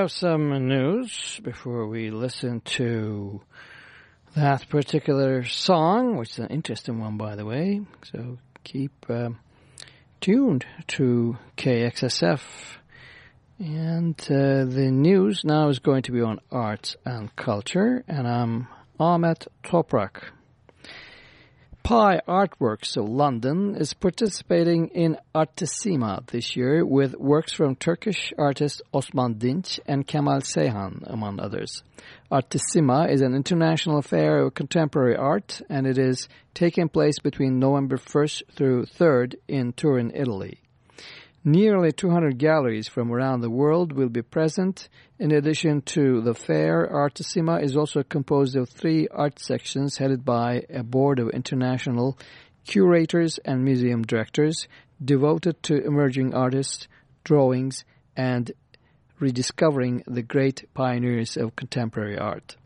have some news before we listen to that particular song, which is an interesting one, by the way. So keep um, tuned to KXSF. And uh, the news now is going to be on arts and culture, and I'm Ahmet Toprak. Pi Artworks of London is participating in Artissima this year with works from Turkish artists Osman Dinç and Kemal Seyhan, among others. Artissima is an international affair of contemporary art, and it is taking place between November 1st through 3rd in Turin, Italy. Nearly 200 galleries from around the world will be present. In addition to the fair, Artissima is also composed of three art sections headed by a board of international curators and museum directors devoted to emerging artists, drawings, and rediscovering the great pioneers of contemporary art.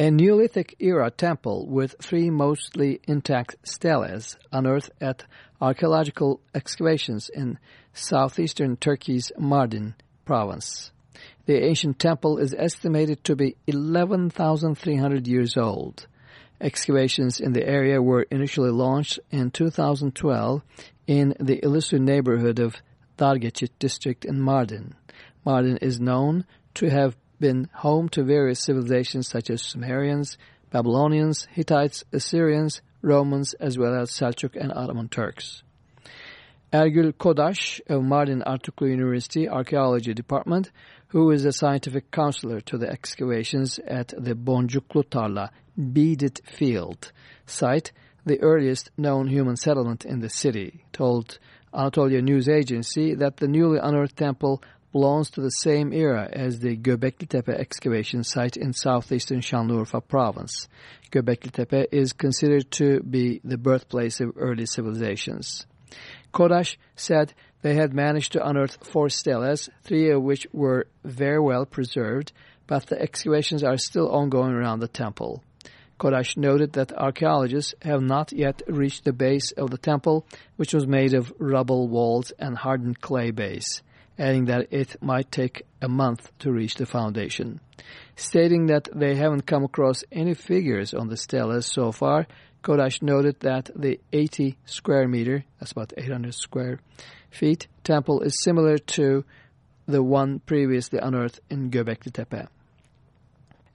A Neolithic era temple with three mostly intact steles unearthed at archaeological excavations in southeastern Turkey's Mardin province. The ancient temple is estimated to be 11,300 years old. Excavations in the area were initially launched in 2012 in the Ilısu neighborhood of Dargeçit district in Mardin. Mardin is known to have been home to various civilizations such as Sumerians, Babylonians, Hittites, Assyrians, Romans, as well as Seljuk and Ottoman Turks. Ergül Kodaş of Mardin Artuklu University Archaeology Department, who is a scientific counselor to the excavations at the Boncuklu Tarla Beaded Field site, the earliest known human settlement in the city, told Anatolia News Agency that the newly unearthed temple belongs to the same era as the Göbekli Tepe excavation site in southeastern Şanlıurfa province. Göbekli Tepe is considered to be the birthplace of early civilizations. Kodaş said they had managed to unearth four steles, three of which were very well preserved, but the excavations are still ongoing around the temple. Kodaş noted that archaeologists have not yet reached the base of the temple, which was made of rubble walls and hardened clay base, adding that it might take a month to reach the foundation. Stating that they haven't come across any figures on the steles so far, Kodaş noted that the 80 square meter, that's about 800 square feet, temple is similar to the one previously unearthed in Göbekli Tepe.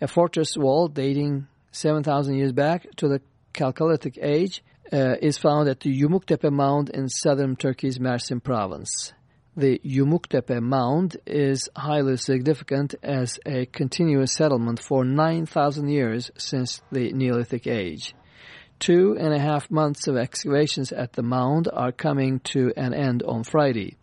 A fortress wall dating 7,000 years back to the Chalcolithic age uh, is found at the Yumuktepe Mound in southern Turkey's Mersin province. The Yumuktepe Mound is highly significant as a continuous settlement for 9,000 years since the Neolithic age. Two and a half months of excavations at the mound are coming to an end on Friday.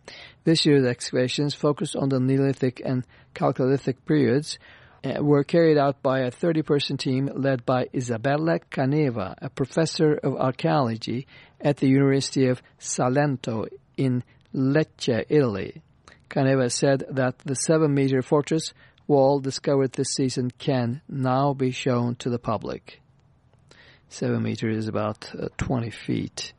This year's excavations focused on the Neolithic and Chalcolithic periods, uh, were carried out by a 30-person team led by Isabella Caneva, a professor of archaeology at the University of Salento in Lecce, Italy. Caneva said that the 7-meter fortress wall discovered this season can now be shown to the public. 7 meters is about uh, 20 feet.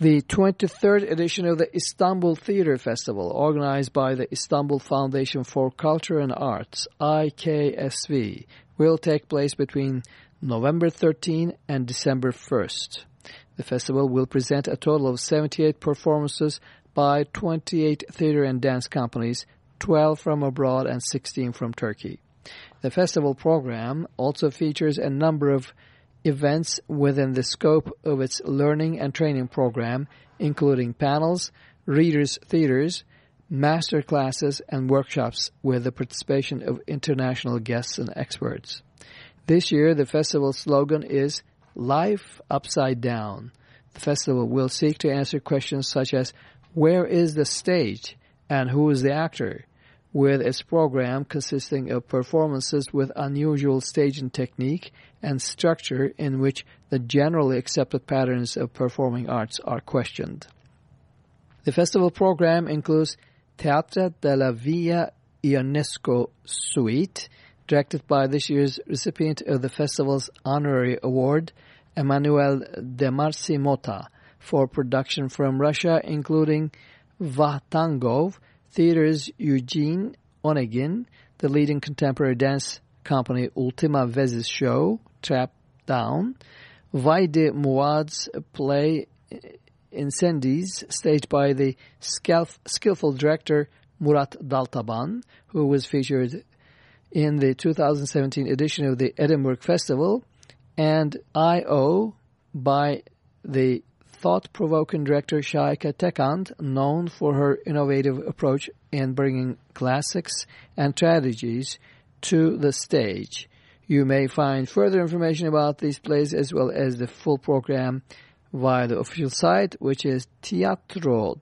The 23rd edition of the Istanbul Theatre Festival, organized by the Istanbul Foundation for Culture and Arts, IKSV, will take place between November 13 and December 1st. The festival will present a total of 78 performances by 28 theater and dance companies, 12 from abroad and 16 from Turkey. The festival program also features a number of events within the scope of its learning and training program, including panels, readers' theaters, master classes, and workshops with the participation of international guests and experts. This year, the festival's slogan is Life Upside Down. The festival will seek to answer questions such as where is the stage and who is the actor, with its program consisting of performances with unusual staging technique and structure in which the generally accepted patterns of performing arts are questioned. The festival program includes Teatro della Via Ionesco Suite, directed by this year's recipient of the festival's honorary award, Emmanuel Demarcy-Mota, for production from Russia, including Vakhtangov, Theater's Eugene Onegin, the leading contemporary dance company Ultima Vez's show, Trap Down, Wajdi Mouawad's play eh, Incendies, staged by the skillful director Murat Daltaban, who was featured in the 2017 edition of the Edinburgh Festival, and I.O. by the thought-provoking director Şahika Tekand, known for her innovative approach in bringing classics and tragedies to the stage. You may find further information about these plays as well as the full program via the official site, which is tiyatro.iksv.org.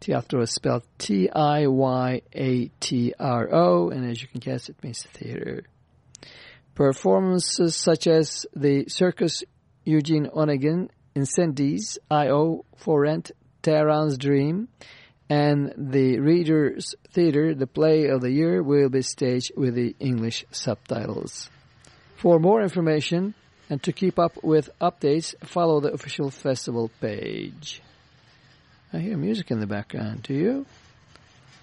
Tiyatro is spelled T-I-Y-A-T-R-O, and as you can guess, it means theater. Performances such as the Circus Eugene Onegin, Incendies, I.O. for Rent, Tehran's Dream, and the Reader's Theater, the play of the year, will be staged with the English subtitles. For more information and to keep up with updates, follow the official festival page. I hear music in the background, do you?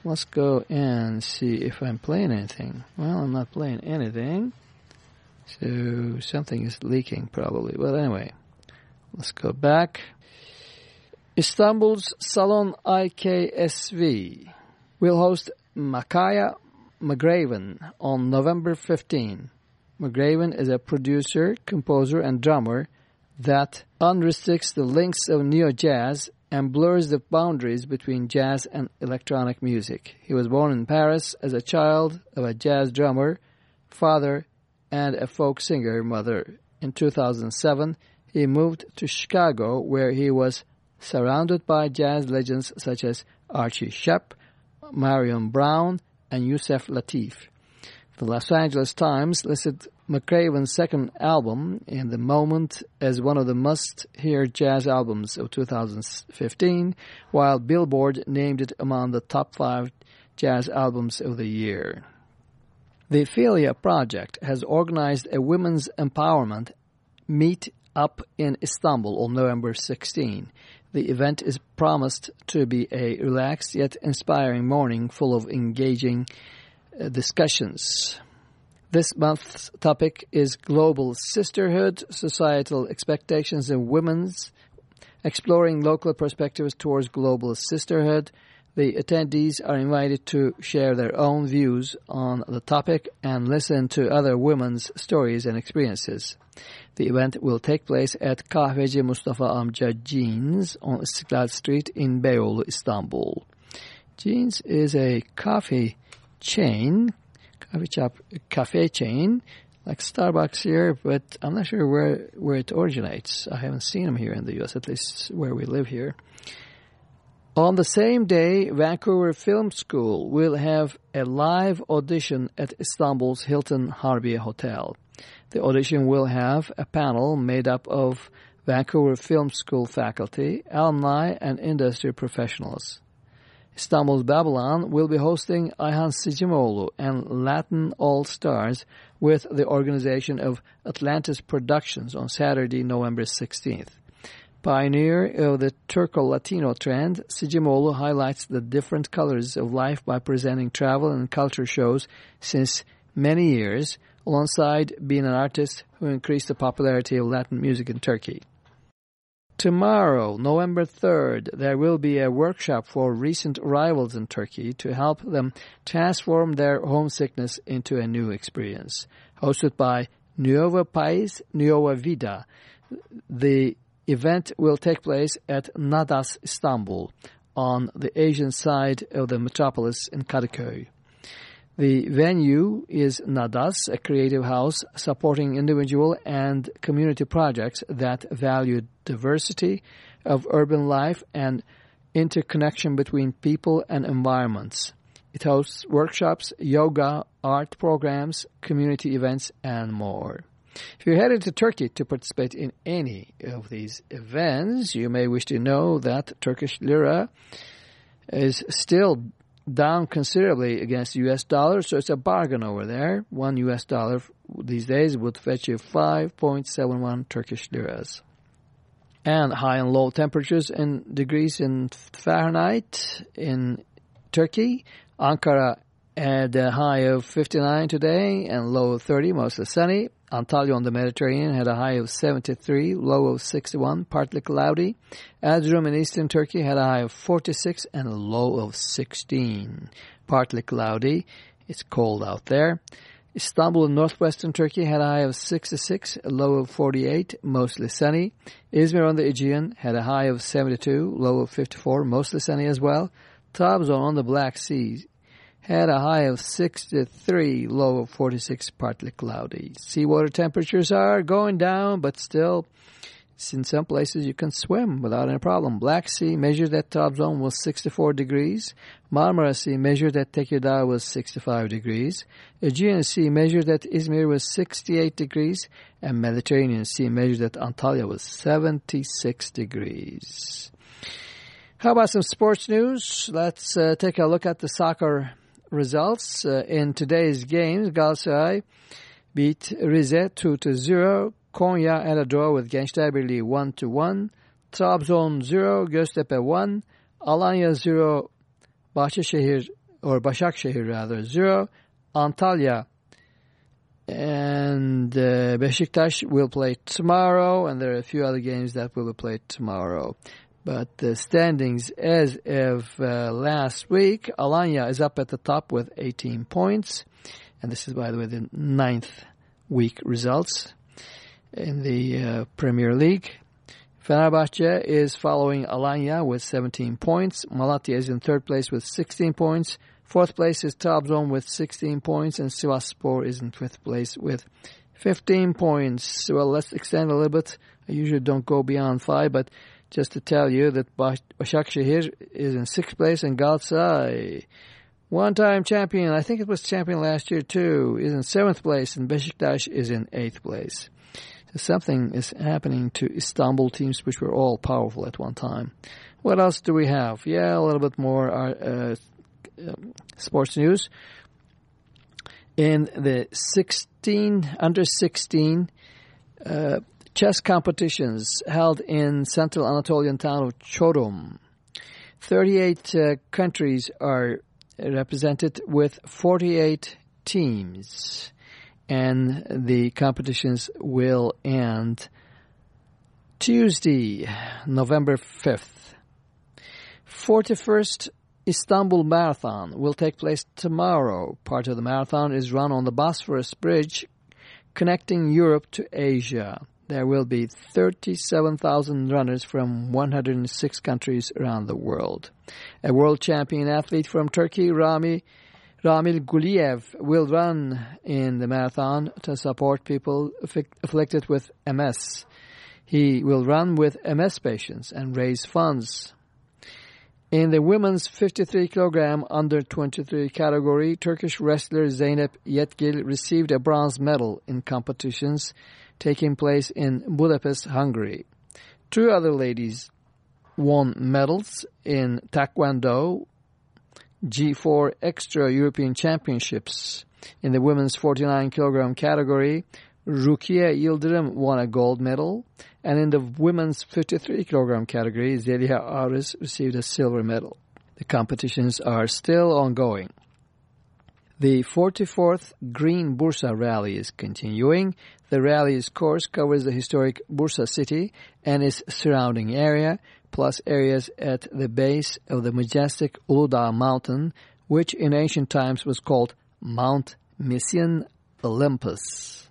Let's go and see if I'm playing anything. Well, I'm not playing anything. So something is leaking probably. Well, anyway, let's go back. Istanbul's Salon IKSV will host Makaya McCraven on November 15. McCraven is a producer, composer, and drummer that unrestricts the links of neo-jazz and blurs the boundaries between jazz and electronic music. He was born in Paris as a child of a jazz drummer, father, and a folk singer mother. In 2007, he moved to Chicago where he was surrounded by jazz legends such as Archie Shepp, Marion Brown, and Yusef Lateef. The Los Angeles Times listed McCraven's second album, In the Moment, as one of the must-hear jazz albums of 2015, while Billboard named it among the top five jazz albums of the year. The Philia Project has organized a women's empowerment meet up in Istanbul on November 16. The event is promised to be a relaxed yet inspiring morning full of engaging uh, discussions. This month's topic is Global Sisterhood, Societal Expectations in Women's, exploring local perspectives towards global sisterhood. The attendees are invited to share their own views on the topic and listen to other women's stories and experiences. The event will take place at Kahveci Mustafa Amca Jeans on Istiklal Street in Beyoğlu, Istanbul. Jeans is a coffee chain, coffee shop, cafe chain, like Starbucks here, but I'm not sure where, where it originates. I haven't seen them here in the U.S., at least where we live here. On the same day, Vancouver Film School will have a live audition at Istanbul's Hilton Harbiye Hotel. The audition will have a panel made up of Vancouver Film School faculty, alumni, and industry professionals. Istanbul's Babylon will be hosting Ayhan Sicimoğlu and Latin All Stars with the organization of Atlantis Productions on Saturday, November 16th. Pioneer of the Turco-Latino trend, Sicimoğlu highlights the different colors of life by presenting travel and culture shows since many years, alongside being an artist who increased the popularity of Latin music in Turkey. Tomorrow, November 3rd, there will be a workshop for recent arrivals in Turkey to help them transform their homesickness into a new experience. Hosted by Nuova Pais, Nuova Vida. The event will take place at Nadas Istanbul on the Asian side of the metropolis in Kadıköy. The venue is Nadas, a creative house supporting individual and community projects that value diversity of urban life and interconnection between people and environments. It hosts workshops, yoga, art programs, community events, and more. If you're headed to Turkey to participate in any of these events, you may wish to know that Turkish lira is still down considerably against U.S. dollar, so it's a bargain over there. One U.S. dollar these days would fetch you 5.71 Turkish liras. And high and low temperatures in degrees in Fahrenheit in Turkey. Ankara had a high of 59 today and low of 30, mostly sunny. Antalya on the Mediterranean had a high of 73, low of 61, partly cloudy. Erzurum in eastern Turkey had a high of 46 and a low of 16, partly cloudy. It's cold out there. Istanbul in northwestern Turkey had a high of 66, a low of 48, mostly sunny. Izmir on the Aegean had a high of 72, low of 54, mostly sunny as well. Trabzon on the Black Sea had a high of 63, low of 46, partly cloudy. Seawater temperatures are going down, but still, in some places you can swim without any problem. Black Sea measured at zone was 64 degrees. Marmara Sea measured at Tekirdağ was 65 degrees. Aegean Sea measured at Izmir was 68 degrees. And Mediterranean Sea measured at Antalya was 76 degrees. How about some sports news? Let's uh, take a look at the soccer results uh, in today's games. Galatasaray beat Rize 2-0. Konya had a draw with Gençler Birliği 1-1. Trabzon 0, Göztepe 1. Alanya 0, Bahçeşehir or Başakşehir rather 0. Antalya and uh, Beşiktaş will play tomorrow and there are a few other games that will be played tomorrow. But the standings as of uh, last week, Alanya is up at the top with 18 points. And this is, by the way, the ninth week results in the uh, Premier League. Fenerbahce is following Alanya with 17 points. Malatya is in third place with 16 points. Fourth place is Trabzon with 16 points. And Sivasspor is in fifth place with 15 points. Well, let's extend a little bit. I usually don't go beyond five, but just to tell you that Başakşehir is in sixth place and Galatasaray, one-time champion, I think it was champion last year too, is in seventh place and Beşiktaş is in eighth place. So something is happening to Istanbul teams which were all powerful at one time. What else do we have? Yeah, a little bit more uh, uh, sports news. In the 16 under 16 uh, chess competitions held in central Anatolian town of Çorum, 38 uh, countries are represented with 48 teams, and the competitions will end Tuesday, November 5th. 41st Istanbul Marathon will take place tomorrow. Part of the marathon is run on the Bosphorus Bridge connecting Europe to Asia. There will be 37,000 runners from 106 countries around the world. A world champion athlete from Turkey, Rami Ramil Guliev, will run in the marathon to support people afflicted with MS. He will run with MS patients and raise funds in the women's 53 kilogram under 23 category, Turkish wrestler Zeynep Yetgil received a bronze medal in competitions taking place in Budapest, Hungary. Two other ladies won medals in Taekwondo G4 Extra European Championships. In the women's 49 kilogram category, Rukiye Yildirim won a gold medal, and in the women's 53 kilogram category, Zeliha Aris received a silver medal. The competitions are still ongoing. The 44th Green Bursa Rally is continuing. The rally's course covers the historic Bursa city and its surrounding area, plus areas at the base of the majestic Uludağ mountain, which in ancient times was called Mount Mysian Olympus.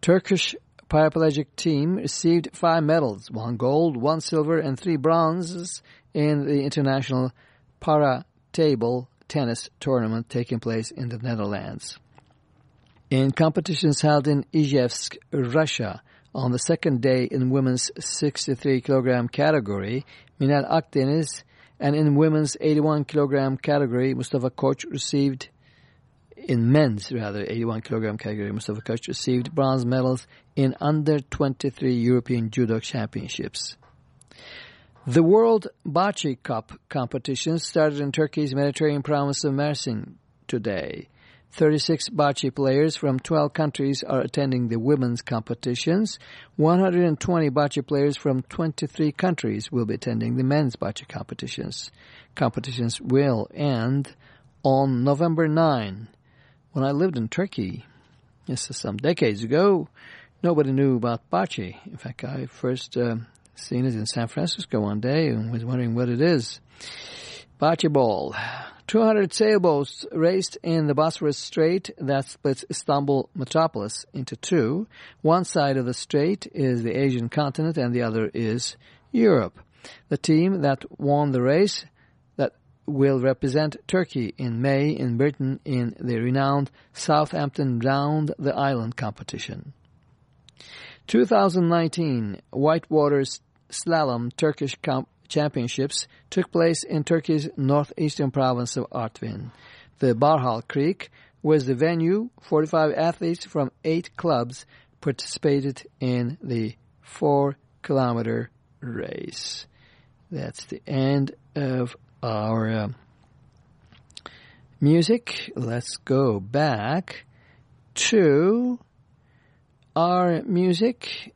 Turkish paraplegic team received five medals, one gold, one silver, and three bronzes in the international para table tennis tournament taking place in the Netherlands. In competitions held in Izhevsk, Russia, on the second day in women's 63 kilogram category, Minel Akdeniz, and in women's 81 kilogram category, Mustafa Koç received in men's rather 81 kilogram category, Mustafa Koç received bronze medals in under 23 European Judo Championships. The World Bocce Cup competition started in Turkey's Mediterranean province of Mersin today. 36 bocce players from 12 countries are attending the women's competitions. 120 bocce players from 23 countries will be attending the men's bocce competitions. Competitions will end on November 9 when I lived in Turkey, this is some decades ago, nobody knew about bocce. In fact, I first uh, seen it in San Francisco one day and was wondering what it is. Bocce ball. 200 sailboats raced in the Bosphorus Strait that splits Istanbul metropolis into two. One side of the strait is the Asian continent and the other is Europe. The team that won the race that will represent Turkey in May in Britain in the renowned Southampton Round the Island competition. 2019 Whitewater Slalom Turkish Championships took place in Turkey's northeastern province of Artvin. The Barhal Creek was the venue. 45 athletes from eight clubs participated in the four-kilometer race. That's the end of our uh, music, let's go back to our music.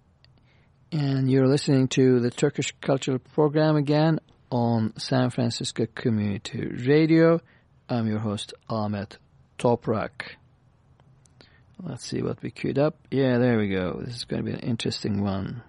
And you're listening to the Turkish Cultural Program again on San Francisco Community Radio. I'm your host, Ahmet Toprak. Let's see what we queued up. Yeah, there we go. This is going to be an interesting one.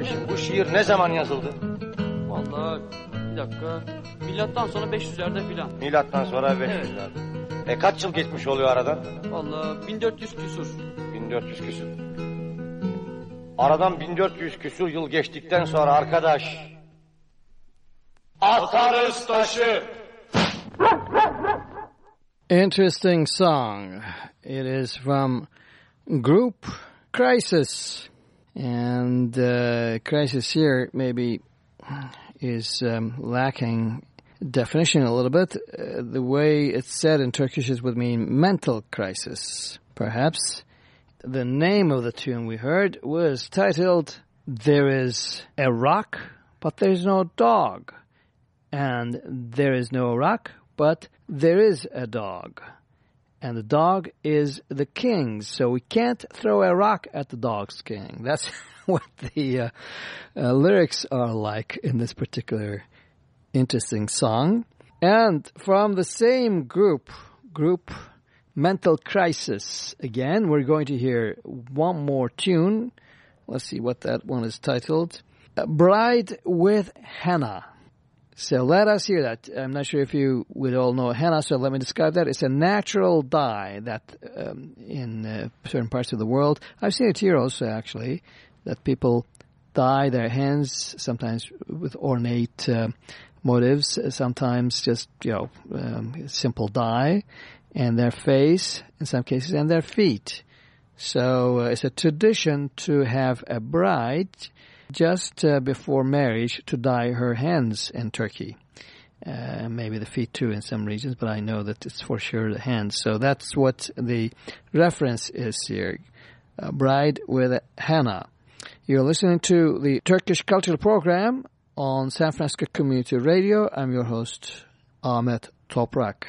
Kardeşim bu şiir ne zaman yazıldı? Vallahi bir dakika. Milattan sonra 500'lerde filan. Milattan sonra 500 Evet. E kaç yıl geçmiş oluyor aradan? Vallahi 1400 küsur. 1400 küsür. Aradan 1400 küsür yıl geçtikten sonra arkadaş atarız taşı. Interesting song. It is from group Crisis. And uh, Crisis here maybe is um, lacking definition a little bit. Uh, the way it's said in Turkish is would mean mental crisis, perhaps. The name of the tune we heard was titled There is a Rock, but There's No Dog. And there is no rock, but there is a dog. And the dog is the king, so we can't throw a rock at the dog's king. That's what the uh, uh, lyrics are like in this particular interesting song. And from the same group, group Mental Crisis, again, we're going to hear one more tune. Let's see what that one is titled. Bride with Henna. So let us hear that. I'm not sure if you would all know henna, so let me describe that. It's a natural dye that um, in uh, certain parts of the world, I've seen it here also actually, that people dye their hands sometimes with ornate uh, motives, sometimes just, you know, um, simple dye, and their face in some cases, and their feet. So uh, it's a tradition to have a bride just uh, before marriage to dye her hands in Turkey. Uh, maybe the feet too in some regions, but I know that it's for sure the hands. So that's what the reference is here. Bride with henna. You're listening to the Turkish Cultural Program on San Francisco Community Radio. I'm your host, Ahmet Toprak.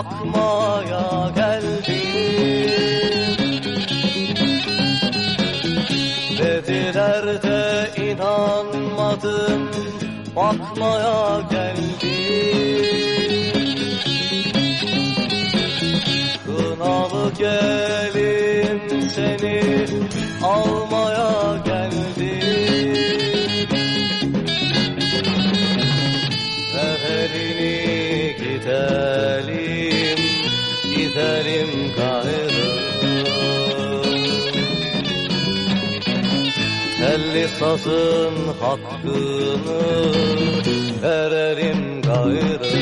Akmaya geldi. Dediler de inan inanmadım bakmaya geldim Kınalı gelin seni almaya geldim Ver elini gidelim, gidelim gayrı Telli sazın hakkını verelim gayrı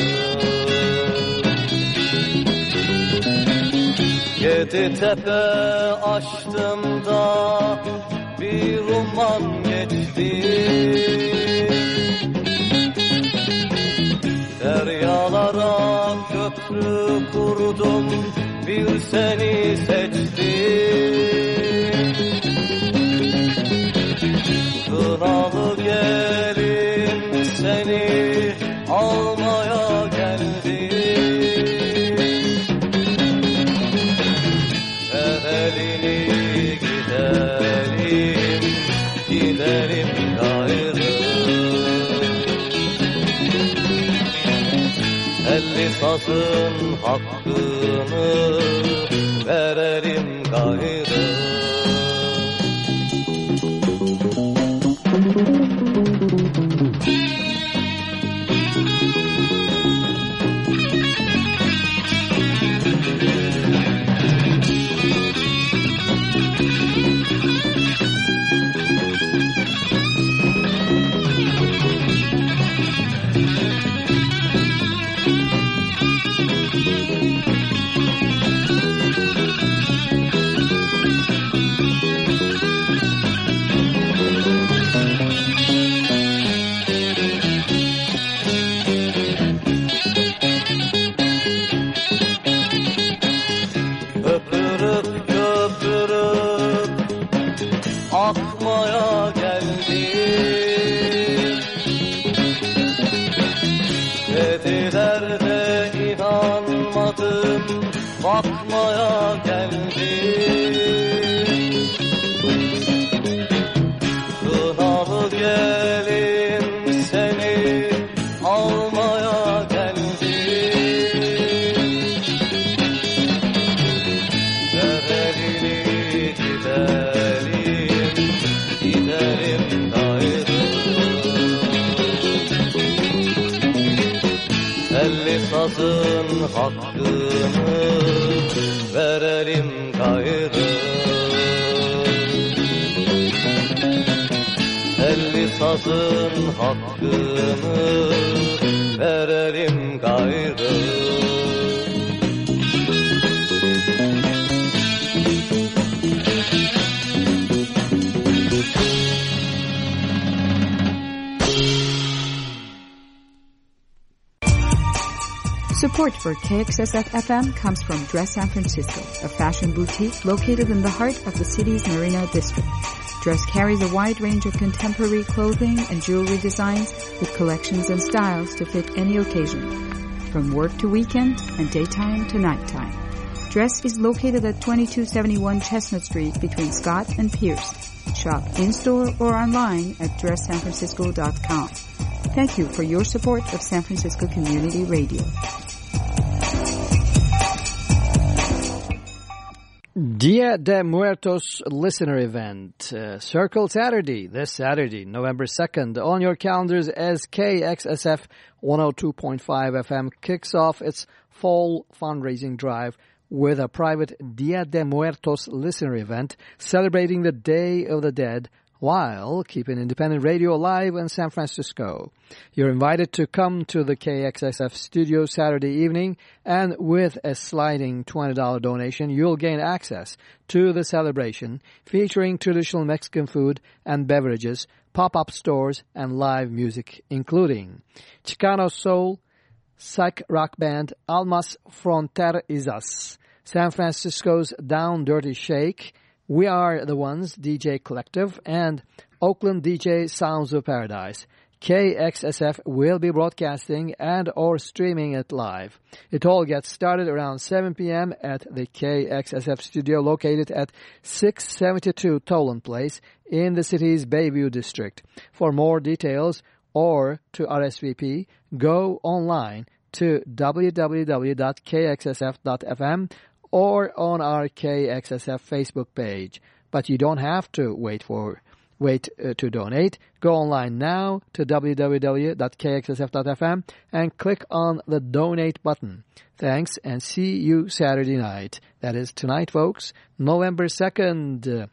Yedi tepe açtım da bir umman geçti. Deryalara hatrı kurdum bir seni seçtim. Kralı gel Elli sazın hakkını verelim gayrı Sazın hakkını verelim gayrı Support for KXSF-FM comes from Dress San Francisco, a fashion boutique located in the heart of the city's Marina District. Dress carries a wide range of contemporary clothing and jewelry designs with collections and styles to fit any occasion, from work to weekend and daytime to nighttime. Dress is located at 2271 Chestnut Street between Scott and Pierce. Shop in-store or online at dresssanfrancisco.com. Thank you for your support of San Francisco Community Radio. Dia de Muertos listener event, uh, Circle Saturday, this Saturday, November 2nd, on your calendars as KXSF 102.5 FM kicks off its fall fundraising drive with a private Dia de Muertos listener event celebrating the Day of the Dead while keeping independent radio alive in San Francisco. You're invited to come to the KXSF studio Saturday evening and with a sliding $20 donation, you'll gain access to the celebration featuring traditional Mexican food and beverages, pop-up stores, and live music, including Chicano Soul, psych rock band Almas Fronterizas, San Francisco's Down Dirty Shake, We Are the Ones DJ Collective, and Oakland DJ Sounds of Paradise. KXSF will be broadcasting and or streaming it live. It all gets started around 7 p.m. at the KXSF studio located at 672 Toland Place in the city's Bayview district. For more details or to RSVP, go online to www.kxsf.fm or on our KXSF Facebook page. But you don't have to wait for wait uh, to donate. Go online now to www.kxsf.fm and click on the donate button. Thanks and see you Saturday night. That is tonight, folks, November 2nd.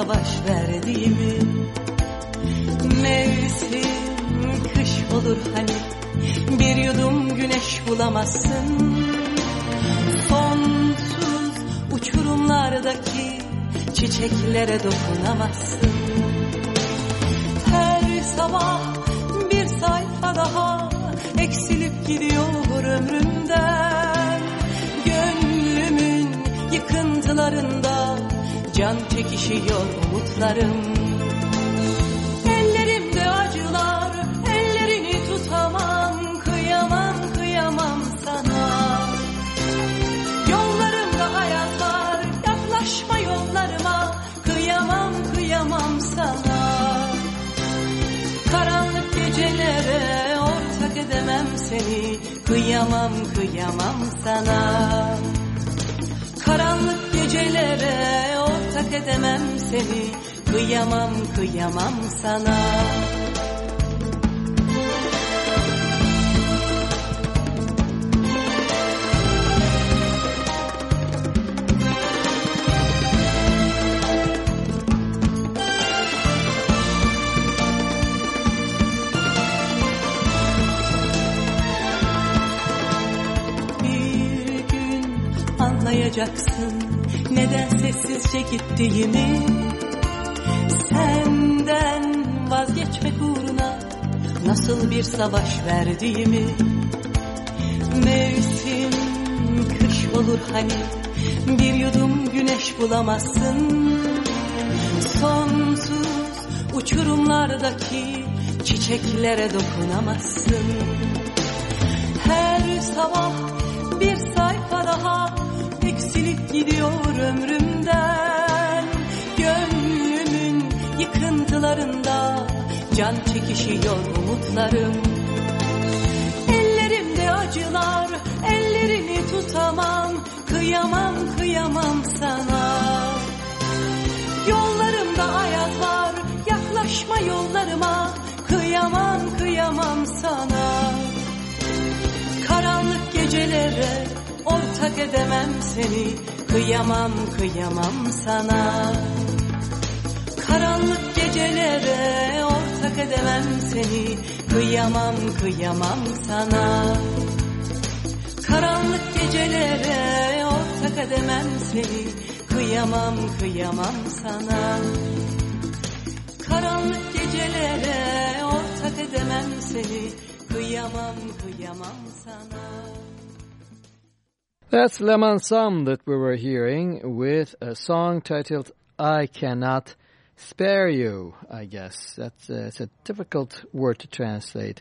Savaş verdiğimi. Mevsim kış olur hani bir yudum güneş bulamazsın. Sonsuz uçurumlardaki çiçeklere dokunamazsın can çekişiyor umutlarım. Ellerimde acılar, ellerini tutamam Kıyamam, kıyamam sana. Yollarımda hayatlar, yaklaşma yollarıma Kıyamam, kıyamam sana. Karanlık gecelere ortak edemem seni Kıyamam kıyamam sana. Karanlık gecelere ortak edemem seni Kıyamam kıyamam sana. Anlayacaksın sessizce gittiğimi Senden vazgeçmek uğruna nasıl bir savaş verdiğimi Mevsim kış olur hani bir yudum güneş bulamazsın. Sonsuz uçurumlardaki çiçeklere dokunamazsın. Her sabah bir sayfa daha eksilip gidiyor ömrümden. Gönlümün yıkıntılarında can çekişiyor umutlarım. Ellerimde acılar, ellerini tutamam. Kıyamam, kıyamam sana. Yollarımda ayazlar, yaklaşma yollarıma. Kıyamam, kıyamam sana ortak edemem seni. Kıyamam kıyamam sana. Karanlık gecelere ortak edemem seni. Kıyamam kıyamam sana. Karanlık gecelere ortak edemem seni. Kıyamam kıyamam sana. Karanlık gecelere ortak edemem seni. Kıyamam kıyamam sana That's Leman Sam that we were hearing with a song titled I Cannot Spare You, I guess. That's uh, a difficult word to translate.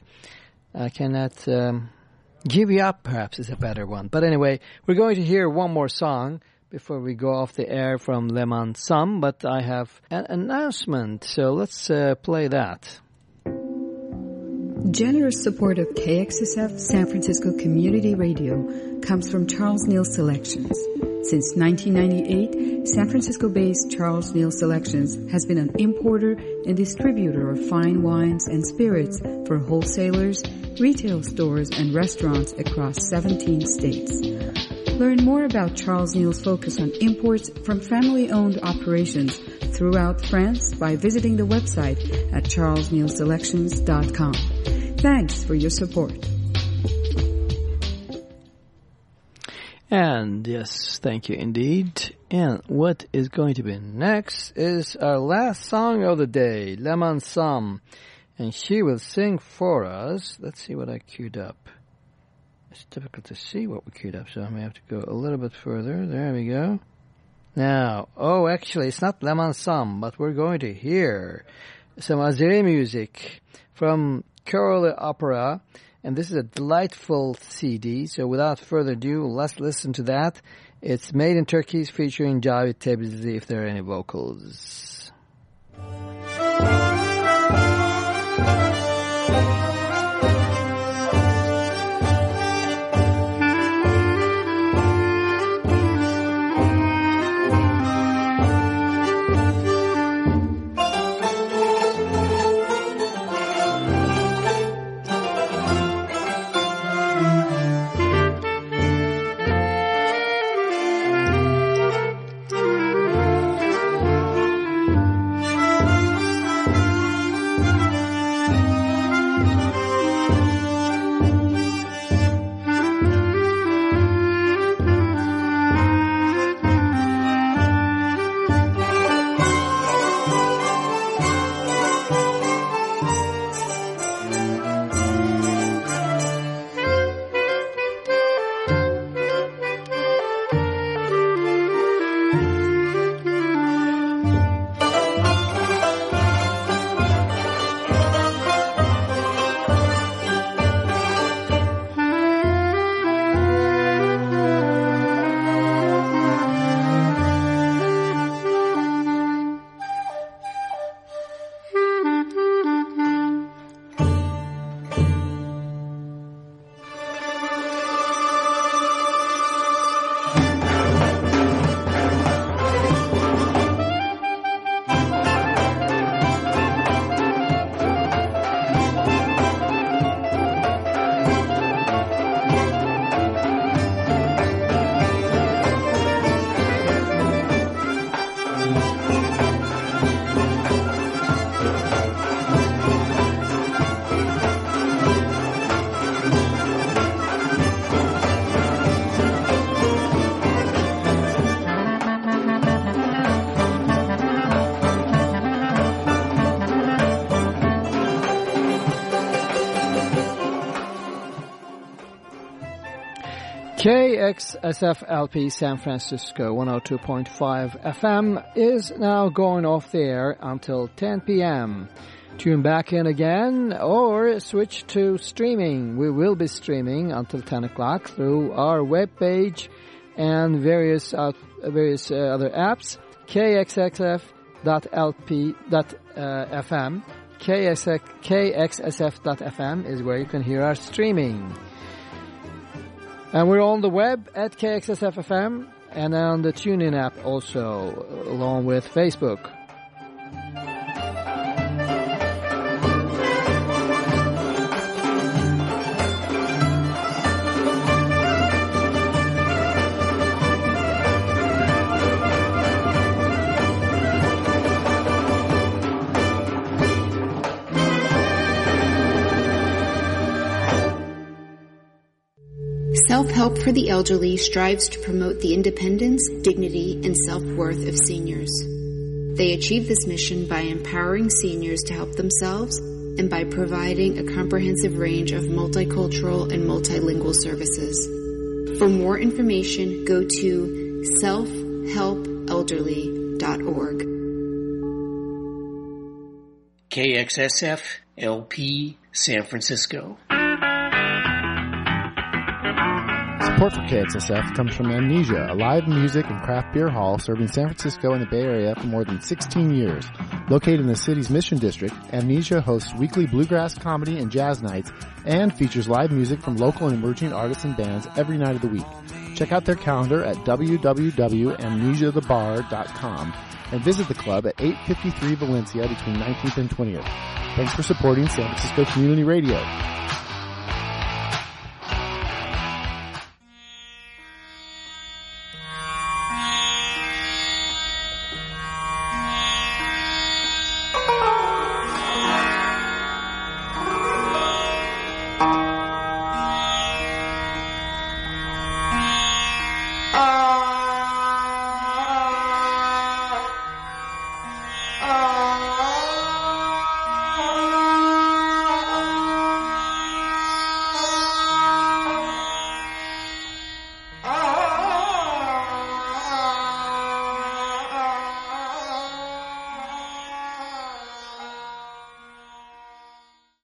I cannot um, give you up, perhaps, is a better one. But anyway, we're going to hear one more song before we go off the air from Leman Sam, but I have an announcement, so let's uh, play that. Generous support of KXSF San Francisco Community Radio comes from Charles Neal Selections. Since 1998, San Francisco-based Charles Neal Selections has been an importer and distributor of fine wines and spirits for wholesalers, retail stores, and restaurants across 17 states. Learn more about Charles Neal's focus on imports from family-owned operations throughout France by visiting the website at charlesnealselections.com. Thanks for your support. And yes, thank you indeed. And what is going to be next is our last song of the day, Leman Sam. And she will sing for us. Let's see what I queued up. It's difficult to see what we queued up, so I may have to go a little bit further. There we go. Now, oh, actually, it's not Leman Sam, but we're going to hear some Azeri music from Köroğlu Opera and this is a delightful CD. So without further ado, let's listen to that. It's made in Turkey, featuring Cavit Tebrizi if there are any vocals. KXSFLP San Francisco 102.5 FM is now going off the air until 10 p.m. Tune back in again or switch to streaming. We will be streaming until 10 o'clock through our webpage and various uh, various uh, other apps. KXSF.lp.fm KXSF.fm is where you can hear our streaming. And we're on the web at KXSFFM and on the TuneIn app also, along with Facebook. Self-Help for the Elderly strives to promote the independence, dignity, and self-worth of seniors. They achieve this mission by empowering seniors to help themselves and by providing a comprehensive range of multicultural and multilingual services. For more information, go to selfhelpelderly.org. KXSF LP San Francisco. Support for KXSF comes from Amnesia, a live music and craft beer hall serving San Francisco and the Bay Area for more than 16 years. Located in the city's Mission District, Amnesia hosts weekly bluegrass comedy and jazz nights and features live music from local and emerging artists and bands every night of the week. Check out their calendar at www.amnesiathebar.com and visit the club at 853 Valencia between 19th and 20th. Thanks for supporting San Francisco Community Radio.